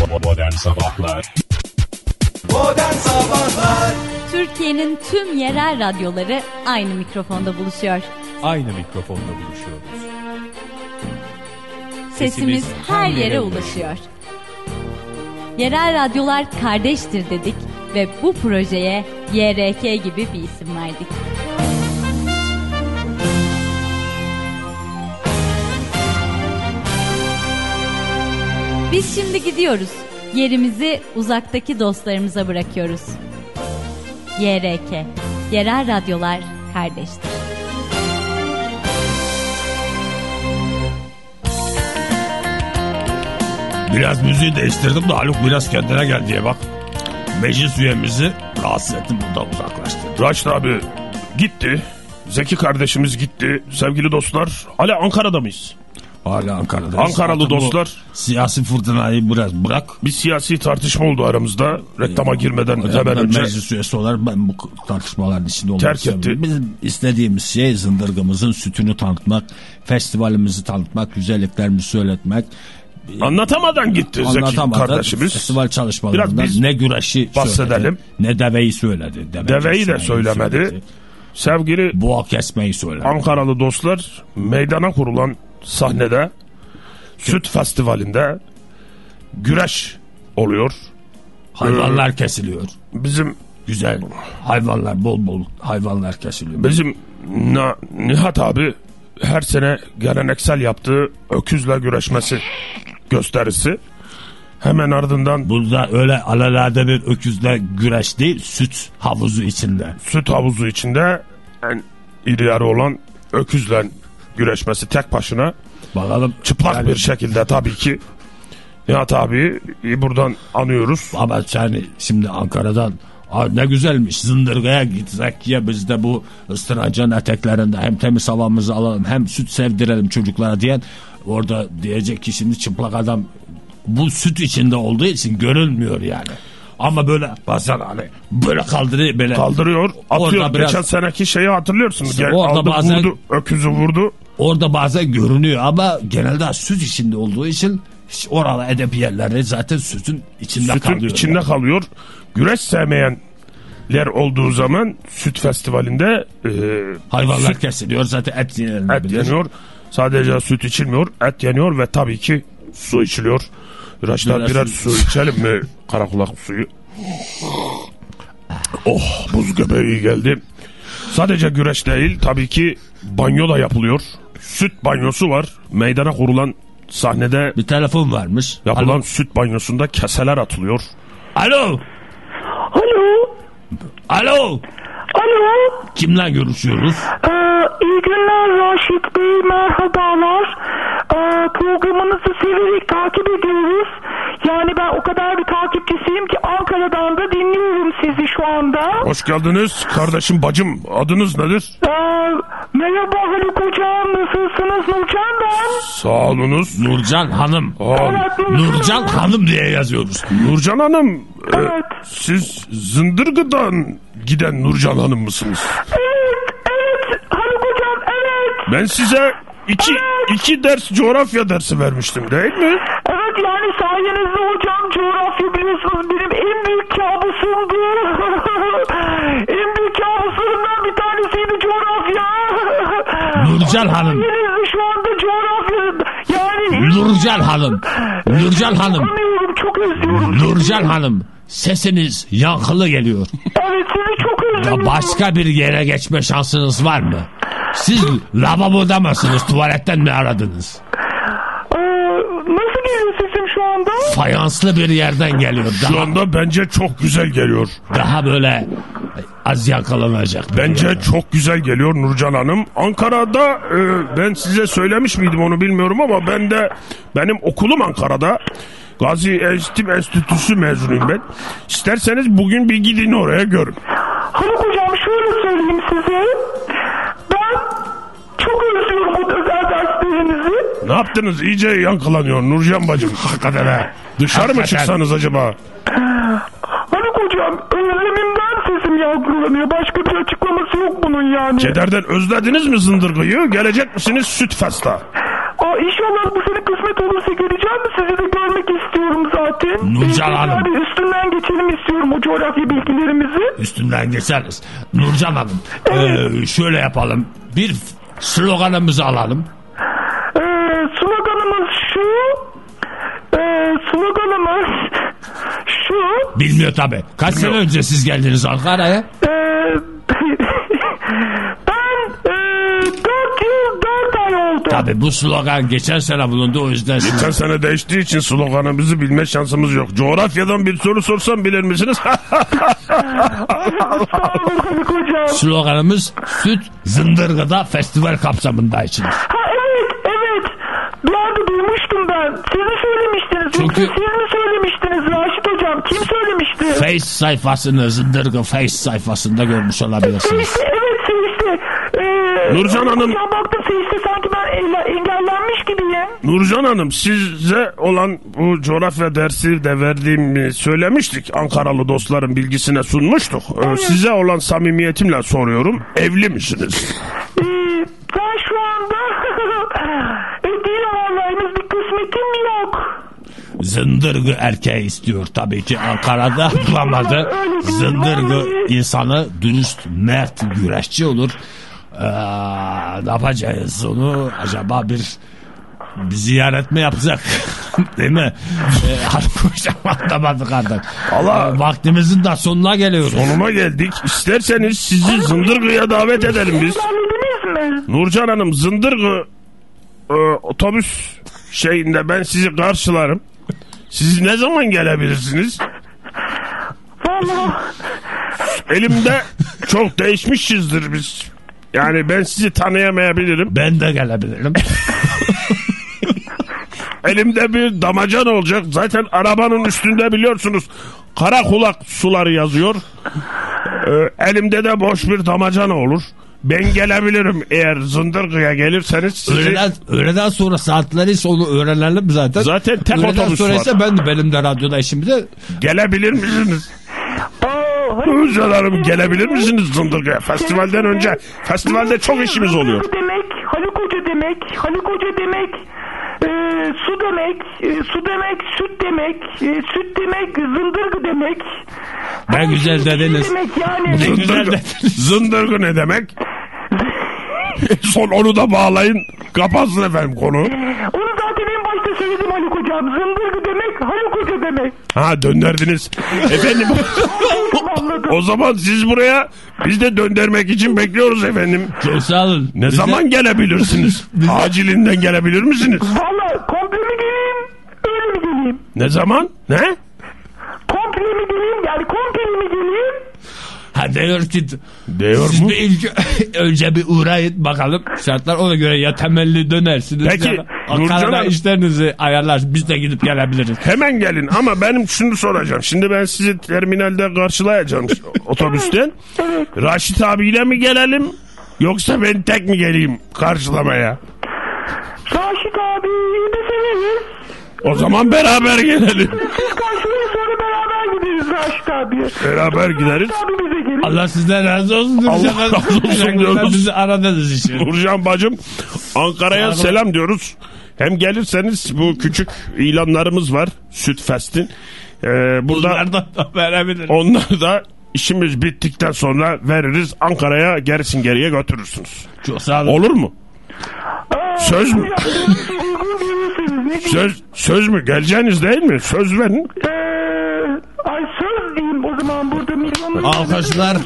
Bo- Modern Sabahlar Türkiye'nin tüm yerel radyoları aynı mikrofonda buluşuyor. Aynı mikrofonla buluşuyoruz. Sesimiz her yere ulaşıyor. Yerel radyolar kardeştir dedik ve bu projeye YRK gibi bir isim verdik. Biz şimdi gidiyoruz. Yerimizi uzaktaki dostlarımıza bırakıyoruz. YRK, Yerel Radyolar Kardeştir. Biraz müziği değiştirdim de Haluk biraz kendine gel diye bak. Meclis üyemizi rahatsız ettim burada uzaklaştı. Raşit abi gitti. Zeki kardeşimiz gitti. Sevgili dostlar hala Ankara'da mıyız? Hala Ankara'da. Ankaralı dostlar Siyasi fırtınayı biraz bırak. bir siyasi tartışma oldu aramızda. Reklama girmeden Hocam hemen ben önce meclis üyesi olarak ben bu tartışmaların içinde olmak Terk etti. Bizim istediğimiz şey zındırgımızın sütünü tanıtmak, festivalimizi tanıtmak, güzelliklerimizi söyletmek. anlatamadan gitti Zeki kardeşimiz. festival çalışmalarından Biraz biz ne güreşi bahsedelim. söyledi, ne deveyi söyledi. Deve Deveyi de söylemedi. söyledi, Sevgili Boğa kesmeyi söyledi. Ankaralı dostlar meydana kurulan sahnede Süt Festivali'nde güreş oluyor. Hayvanlar kesiliyor. Bizim Güzel hayvanlar bol bol hayvanlar kesiliyor. bizim Na- Nihat abi her sene geleneksel yaptığı öküzle güreşmesi gösterisi. Hemen ardından Burada öyle alelade bir öküzle güreş değil süt havuzu içinde. süt havuzu içinde en iri yarı olan öküzle güreşmesi tek başına Bakalım çıplak yani- bir şekilde tabii ki Nihat abi buradan anıyoruz. Ama sen şimdi Ankara'dan Aa, ne güzelmiş zındırgaya gitsek ya biz de bu ıstıracan eteklerinde hem temiz havamızı alalım hem süt sevdirelim çocuklara diyen orada diyecek ki şimdi çıplak adam bu süt içinde olduğu için görünmüyor yani. Ama böyle bazen hani böyle kaldırıyor böyle Kaldırıyor, atıyor. Orada biraz- Geçen seneki şeyi hatırlıyorsunuz. Gel, orada aldı, bazen- vurdu, öküzü vurdu. Orada bazen görünüyor ama genelde süt içinde olduğu için hiç oralı edep yerleri zaten sütün içinde Sütün kalıyor. içinde yani. kalıyor. Güreş sevmeyenler olduğu zaman süt festivalinde e, Hayvanlar süt, kesiliyor zaten et et yenilebilir. yeniyor. Sadece süt içilmiyor, et yeniyor ve tabii ki su içiliyor. Arkadaşlar Biraz birer su- içelim mi? Karakulak suyu. Oh buz göbeği geldi. Sadece güreş değil tabii ki banyo da yapılıyor. Süt banyosu var. Meydana kurulan sahnede Bir telefon varmış. yapılan Alo. süt banyosunda keseler atılıyor. Alo. Alo. Alo. Alo. Kimle görüşüyoruz? Ee, iyi günler Raşit Bey. Merhabalar. Ee, programınızı severek takip ediyoruz. Yani ben o kadar bir takipçisiyim ki Ankara'dan da dinliyorum sizi şu anda. Hoş geldiniz kardeşim bacım adınız nedir? Ee, merhaba Haluk Hocam. Nasılsınız Nurcan ben? Sağ olunuz. Nurcan Hanım. Aa, Evet, Nurcan Hanım diye yazıyoruz. Nurcan Hanım e, Evet. siz Zındırgı'dan giden Nurcan Hanım mısınız? Evet, evet. Haluk Hocam evet. Ben size iki, iki ders coğrafya dersi vermiştim değil mi? Evet yani sayenizde hocam coğrafya biliyorsunuz benim en büyük kabusumdu. en büyük kabuslarımdan bir tanesiydi coğrafya. Nurcan Hanım. Sayenizde şu anda coğrafya yani Nurcan Hanım. Nurcan Hanım. Anlıyorum çok özlüyorum. Nurcan Hanım. Sesiniz yankılı geliyor. Evet sizi çok Ya özlüyorum. başka bir yere geçme şansınız var mı? Siz lavaboda mısınız? Tuvaletten mi aradınız? Ee, nasıl geliyor sesim şu anda? Fayanslı bir yerden geliyor. Şu Daha, anda bence çok güzel geliyor. daha böyle az yakalanacak. Bence yerden. çok güzel geliyor Nurcan Hanım. Ankara'da e, ben size söylemiş miydim onu bilmiyorum ama ben de benim okulum Ankara'da. Gazi Eğitim Enstitüsü mezunuyum ben. İsterseniz bugün bir gidin oraya görün. Haluk hocam şöyle söyleyeyim size. Ben çok özlüyorum o özel derslerinizi. Ne yaptınız? İyice yankılanıyor Nurcan bacım. Hakikaten ha. Dışarı mı çıksanız acaba? Haluk hocam özlemimden sesim yankılanıyor. Başka bir açıklaması yok bunun yani. Kederden özlediniz mi zındırgıyı? Gelecek misiniz süt festa? Aa, inşallah bu sene kısmet olursa geleceğim. Sizi de zaten. Nurcan Ee, Hanım. Bir üstünden geçelim istiyorum o coğrafya bilgilerimizi. Üstünden geçeriz. Nurcan Hanım. ee, şöyle yapalım. Bir sloganımızı alalım. Ee, sloganımız şu. Ee, sloganımız şu. Bilmiyor tabi. Kaç sene önce siz geldiniz Ankara'ya? Ee, ben e, 4 yıl 4 ay oldu. Tabi bu slogan geçen sene bulundu o yüzden. Geçen sene değiştiği için sloganımızı bilme şansımız yok. Coğrafyadan bir soru sorsam bilir misiniz? Sloganımız süt zındırgıda festival kapsamında için. Ha evet evet. Bir anda duymuştum ben. Siz mi söylemiştiniz? Çünkü- Yoksa siz mi söylemiştiniz Raşit hocam? Kim söylemişti? Face sayfasını zındırgı face sayfasında görmüş olabilirsiniz. Seyiste, evet Seyiste. Ee, Nurcan Hanım- Hocam baktım Seyiste sanki ben engellenmiş gibiyim. Nurcan Hanım size olan bu coğrafya dersi de verdiğimi söylemiştik. Ankaralı dostların bilgisine sunmuştuk. Ee, Size olan samimiyetimle soruyorum. Evli misiniz? Ee, ben şu anda valla henüz bir kısmetim yok. Zındırgı erkeği istiyor tabii ki Ankara'da bulamadı. Zındırgı insanı dürüst, mert, güreşçi olur. Ee, ne yapacağız onu acaba bir bir ziyaret mi yapacak? Değil mi? Ee, anlamadık artık. Allah. Ee, vaktimizin de sonuna geliyoruz. Sonuna geldik. İsterseniz sizi Zındırgı'ya davet edelim biz. Mi? Nurcan Hanım Zındırgı e, otobüs şeyinde ben sizi karşılarım. Siz ne zaman gelebilirsiniz? Valla Elimde çok değişmişizdir biz. Yani ben sizi tanıyamayabilirim. Ben de gelebilirim. Elimde bir damacan olacak. Zaten arabanın üstünde biliyorsunuz kara kulak suları yazıyor. Ee, elimde de boş bir damacana olur. Ben gelebilirim eğer Zındırgı'ya gelirseniz sizi... Öğleden, öğleden sonra saatleri sonu öğrenelim zaten. Zaten tek öğleden otobüs sonra var. ise ben de benim de radyoda işim bir de Gelebilir misiniz? Hani- Hanım gelebilir misiniz Zındırgı'ya? Festivalden önce. Festivalde çok işimiz oluyor. Zındırgı demek, Haluk Hoca demek, Haluk Hoca demek, e, su demek, e, su demek, süt demek, e, süt demek, zındırgı demek. Ne Her güzel şey dediniz. Demek yani. Zındırgı. Zındırgı ne demek? Son onu da bağlayın. Kapansın efendim konu. Onu zaten başta söyledim Haluk Hocam. Zındırgı demek, Haluk Hoca demek. Ha dönderdiniz. Efendim o zaman siz buraya biz de döndürmek için bekliyoruz efendim. çok sağ olun. Ne Bize- zaman gelebilirsiniz? Acilinden gelebilir misiniz? Valla komple mi geleyim, öyle mi geleyim? Ne zaman? Ne? Komple mi geleyim, yani komple mi geleyim? Ha diyor ki Diyor siz mu? bir ilk önce bir uğrayın bakalım şartlar ona göre ya temelli dönersiniz Peki, ya Nurcan işlerinizi ayarlar biz de gidip gelebiliriz. Hemen gelin ama benim şunu soracağım. Şimdi ben sizi terminalde karşılayacağım otobüsten. Raşit abiyle mi gelelim? Yoksa ben tek mi geleyim karşılamaya? Raşit abi de severiz. O zaman beraber gelelim. Siz karşılayın gideriz Raşit abi. Beraber gideriz. Allah sizden razı olsun. Allah razı olsun diyoruz. Bizi aradınız için. Nurcan bacım Ankara'ya selam diyoruz. Hem gelirseniz bu küçük ilanlarımız var Süt Fest'in. Ee, burada Bunlardan da verebilirim. onları da işimiz bittikten sonra veririz. Ankara'ya gerisin geriye götürürsünüz. Çok sağ olun. Olur mu? Aa, Söz mü? Söz, söz mü? Geleceğiniz değil mi? Söz verin. Ee, burada milyonlar. Alkışlar.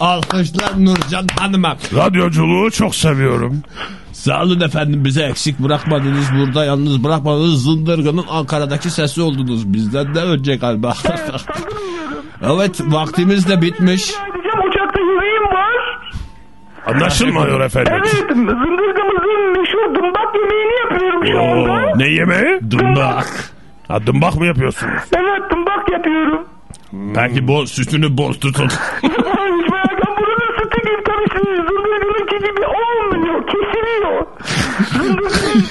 Alkışlar Nurcan Hanım'a. Radyoculuğu çok seviyorum. Sağ olun efendim bize eksik bırakmadınız burada yalnız bırakmadınız Zındırgı'nın Ankara'daki sesi oldunuz bizden de önce galiba. evet vaktimiz de bitmiş. Rica edeceğim uçakta yüreğim var. Anlaşılmıyor efendim. Evet zındırgımızın meşhur dımbak yemeğini yapıyorum şu anda. Ne yemeği? Dımbak. Ha, dımbak mı yapıyorsunuz? Evet dımbak yapıyorum. Belki bol sütünü bol tutun.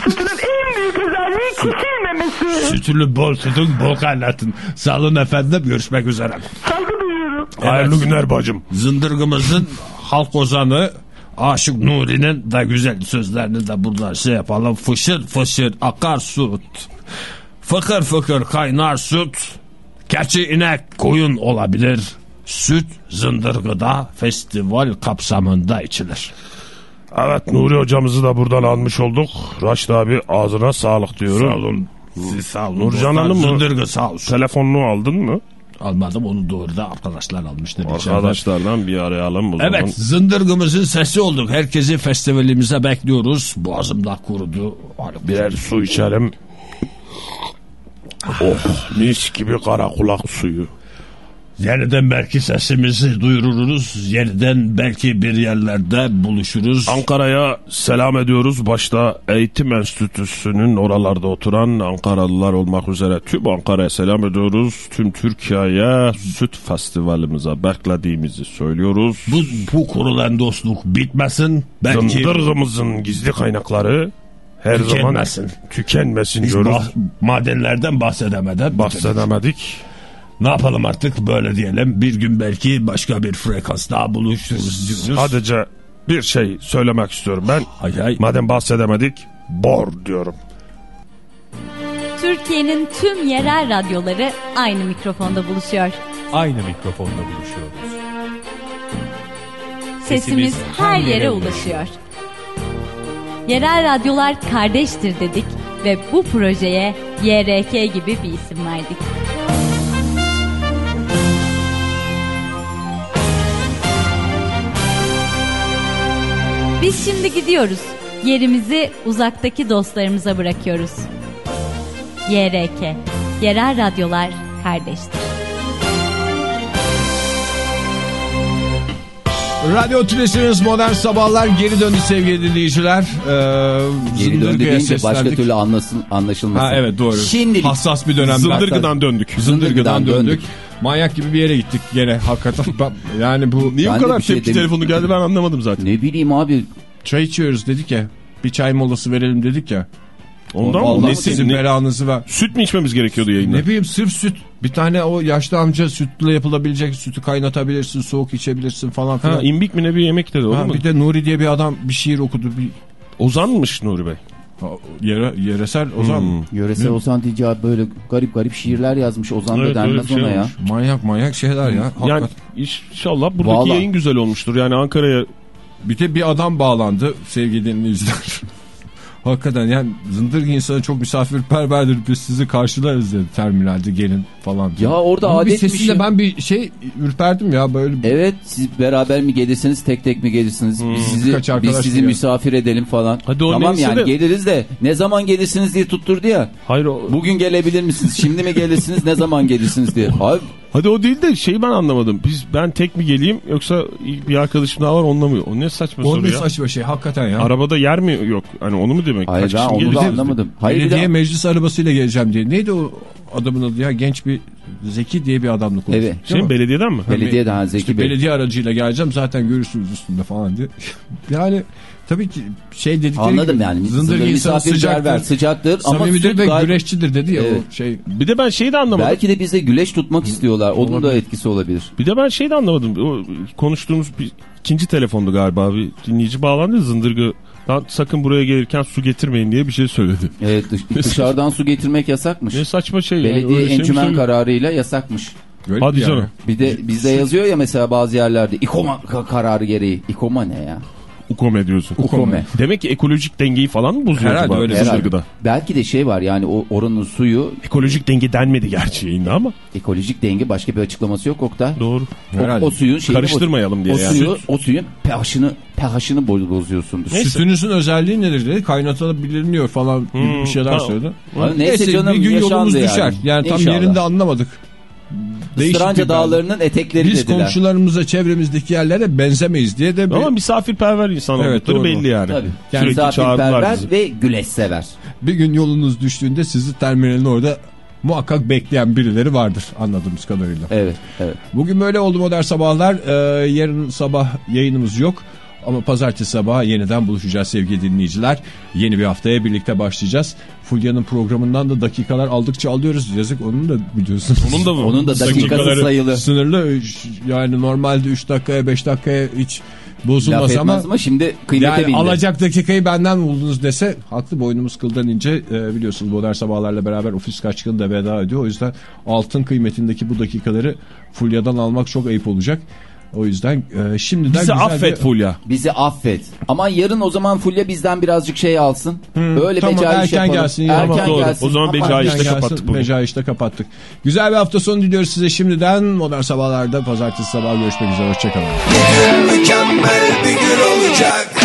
Sütünün en büyük özelliği kesilmemesi. Sütünü bol tutun bol kaynatın. Sağ olun efendim görüşmek üzere. Saygı duyuyorum. Hayırlı günler bacım. Zındırgımızın halk ozanı Aşık Nuri'nin de güzel sözlerini de burada şey yapalım. Fışır fışır akar süt. Fıkır fıkır kaynar süt. Keçi inek koyun olabilir. Süt zındırgıda festival kapsamında içilir. Evet Nuri hocamızı da buradan almış olduk. Raşit abi ağzına sağlık diyorum. Sağ olun. Siz sağ olun. Nurcan. Hanım mı? Zındırgı sağ olsun. Telefonunu aldın mı? Almadım onu doğru da arkadaşlar içeride. Arkadaşlardan bir arayalım o zaman. Evet zındırgımızın sesi olduk. Herkesi festivalimize bekliyoruz. Boğazım da kurudu. Birer su içelim. Oh mis gibi kara kulak suyu. Yeniden belki sesimizi duyururuz. Yeniden belki bir yerlerde buluşuruz. Ankara'ya selam ediyoruz. Başta Eğitim Enstitüsü'nün oralarda oturan Ankaralılar olmak üzere tüm Ankara'ya selam ediyoruz. Tüm Türkiye'ye süt festivalimize beklediğimizi söylüyoruz. Bu, bu kurulan dostluk bitmesin. Belki Zındırgımızın gizli kaynakları her zaman Tükenmesin. tükenmesin Biz diyoruz. bah- madenlerden bahsedemeden bitirdik. Bahsedemedik. Ne yapalım artık böyle diyelim. Bir gün belki başka bir frekans daha buluşuruz diyoruz. Sadece bir şey söylemek istiyorum ben. Hay hay. Madem bahsedemedik bor diyorum. Türkiye'nin tüm yerel radyoları aynı mikrofonda buluşuyor. Aynı mikrofonla buluşuyoruz. Sesimiz her yere ulaşıyor. Yerel radyolar kardeştir dedik ve bu projeye YRK gibi bir isim verdik. Biz şimdi gidiyoruz. Yerimizi uzaktaki dostlarımıza bırakıyoruz. YRK, Yerel Radyolar Kardeştir. Radyo Tülesi'niz Modern Sabahlar geri döndü sevgili dinleyiciler. Ee, Geri döndü Zındırgı'ya deyince başka seslendik. türlü anlasın, anlaşılmasın. Ha evet doğru. Şimdilik Hassas bir dönem. Zındırgıdan döndük. Zındırgıdan Zındırgıdan döndük. döndük. Manyak gibi bir yere gittik gene hakikaten. Ben- yani bu Niye Ben bu de kadar bir şey tepki demin- telefonu geldi ben anlamadım zaten. ne bileyim abi çay içiyoruz dedik ya. Bir çay molası verelim dedik ya. Ondan mı? Allah Ne- sizin ne- belanızı ver. Süt mü içmemiz gerekiyordu yayında? Ne bileyim sırf süt. Bir tane o yaşlı amca sütle yapılabilecek sütü kaynatabilirsin, soğuk içebilirsin falan Ha, filan. imbik mi ne bir yemek dedi Ha, mu? bir de Nuri diye bir adam bir şiir okudu. Bir, Ozanmış Nuri Bey. Ha, yere, yeresel Ozan mı? yöresel Ozan diyeceği böyle garip garip şiirler yazmış. Ozan Evet, da denmez şey ona ya. olmuş. Manyak manyak şeyler ya. Yani Hakikaten. inşallah buradaki Vallahi. yayın güzel olmuştur. Yani Ankara'ya Bir de bir adam bağlandı sevgili dinleyiciler. Hakikaten yani zındırgı insanı çok misafirperverdir biz sizi karşılarız dedi terminalde gelin falan. Ya orada Ama bir adetmiş sesinde ya. ben bir şey ürperdim ya böyle. Evet siz beraber mi gelirsiniz tek tek mi gelirsiniz? Biz sizi, biz sizi misafir edelim falan. Hadi o tamam yani de- geliriz de ne zaman gelirsiniz diye tutturdu ya. hayır o, Bugün gelebilir misiniz? Şimdi mi gelirsiniz? ne zaman gelirsiniz diye. Abi hadi o değil de şeyi ben anlamadım. Biz ben tek mi geleyim yoksa bir arkadaşım daha var onunla mı? O ne saçma O soru ne ya. saçma şey hakikaten ya. Arabada yer mi yok? Hani onu mu demek? Hayır Kaç ben onu da anlamadım. Hayır Belediye meclis arabasıyla geleceğim diye. Neydi o adamın adı ya? Genç bir Zeki diye bir adamla konuştuk. Evet. Şey mi? belediyeden mi? Belediye daha Zeki İşte Bey. belediye aracıyla geleceğim zaten görürsünüz üstünde falan diye. yani tabii ki şey dedikleri Anladım gibi, yani. Zındır misafirperver, sıcaktır, sıcaktır ama samimidir süt ve gayet- güreşçidir dedi ya Evet. o şey. Bir de ben şeyi de anlamadım. Belki de bize güleş tutmak istiyorlar. Onun da etkisi olabilir. Bir de ben şeyi de anlamadım. O konuştuğumuz bir ikinci telefondu galiba. Bir dinleyici bağlandı zındırgı. Lan sakın buraya gelirken su getirmeyin diye bir şey söyledi. Evet dış- dışarıdan su getirmek yasakmış. Ne saçma şey. yani, Belediye öyle şey encümen söylüyor? kararıyla yasakmış. Garip Hadi yani. canım. Bir de bizde yazıyor ya mesela bazı yerlerde İKOMA ka- kararı gereği. İKOMA ne ya? Ukome diyorsun. Ukome. Demek ki ekolojik dengeyi falan mı bozuyor Herhalde acaba öyle. zındırgıda? Belki de şey var yani o oranın suyu Ekolojik denge denmedi gerçi yayında ama. ekolojik denge başka bir açıklaması yok Oktay. Doğru. O, Herhalde. o suyun şeyini Karıştırmayalım diye o yani. suyu o suyun pH'ını pH'ını boz- bozuyorsun. Neyse. Sütünüzün özelliği nedir dedi. Kaynatılabiliyor falan gibi Hmm, bir şeyler tamam. söyledi. Abi neyse canım, bir gün yolumuz yani. düşer. Yani tam İnşallah. yerinde anlamadık. Değişik Istıranca dağlarının etekleri Biz dediler. komşularımıza çevremizdeki yerlere benzemeyiz diye de bir- Ama misafirperver insan Evet, oldukları belli yani. Tabii. Çağırdılar Misafirperver ve güleş sever. bir gün yolunuz düştüğünde sizi terminalin orada muhakkak bekleyen birileri vardır anladığımız kadarıyla. Evet, evet. Bugün böyle oldu modern sabahlar. Ee, yarın sabah yayınımız yok. Ama pazartesi sabahı yeniden buluşacağız sevgili dinleyiciler. Yeni bir haftaya birlikte başlayacağız. Fulya'nın programından da dakikalar aldıkça alıyoruz. Yazık onun da biliyorsunuz. Onun da mı? Onun da dakikası sayılı. Sınırlı Üç- yani normalde 3 dakikaya 5 dakikaya hiç bozulmaz ama ama, şimdi kıymete yani bindi. alacak dakikayı benden buldunuz dese haklı boynumuz kıldan ince e, biliyorsunuz modern sabahlarla beraber ofis kaçkını da veda ediyor. O yüzden altın kıymetindeki bu dakikaları Fulya'dan almak çok ayıp olacak. O yüzden e, şimdiden Bizi güzel affet bir- Fulya. Bizi affet. Ama yarın o zaman Fulya bizden birazcık şey alsın. Böyle tamam, becaiş erken yapalım. gelsin. Erken Tamam, doğru. gelsin. O zaman Ama- becaiş Erken işte gelsin, kapattık bugün. Beca işte kapattık. Güzel bir hafta sonu diliyoruz size şimdiden. Modern sabahlarda pazartesi sabahı görüşmek üzere. Hoşçakalın. Mükemmel bir gün olacak.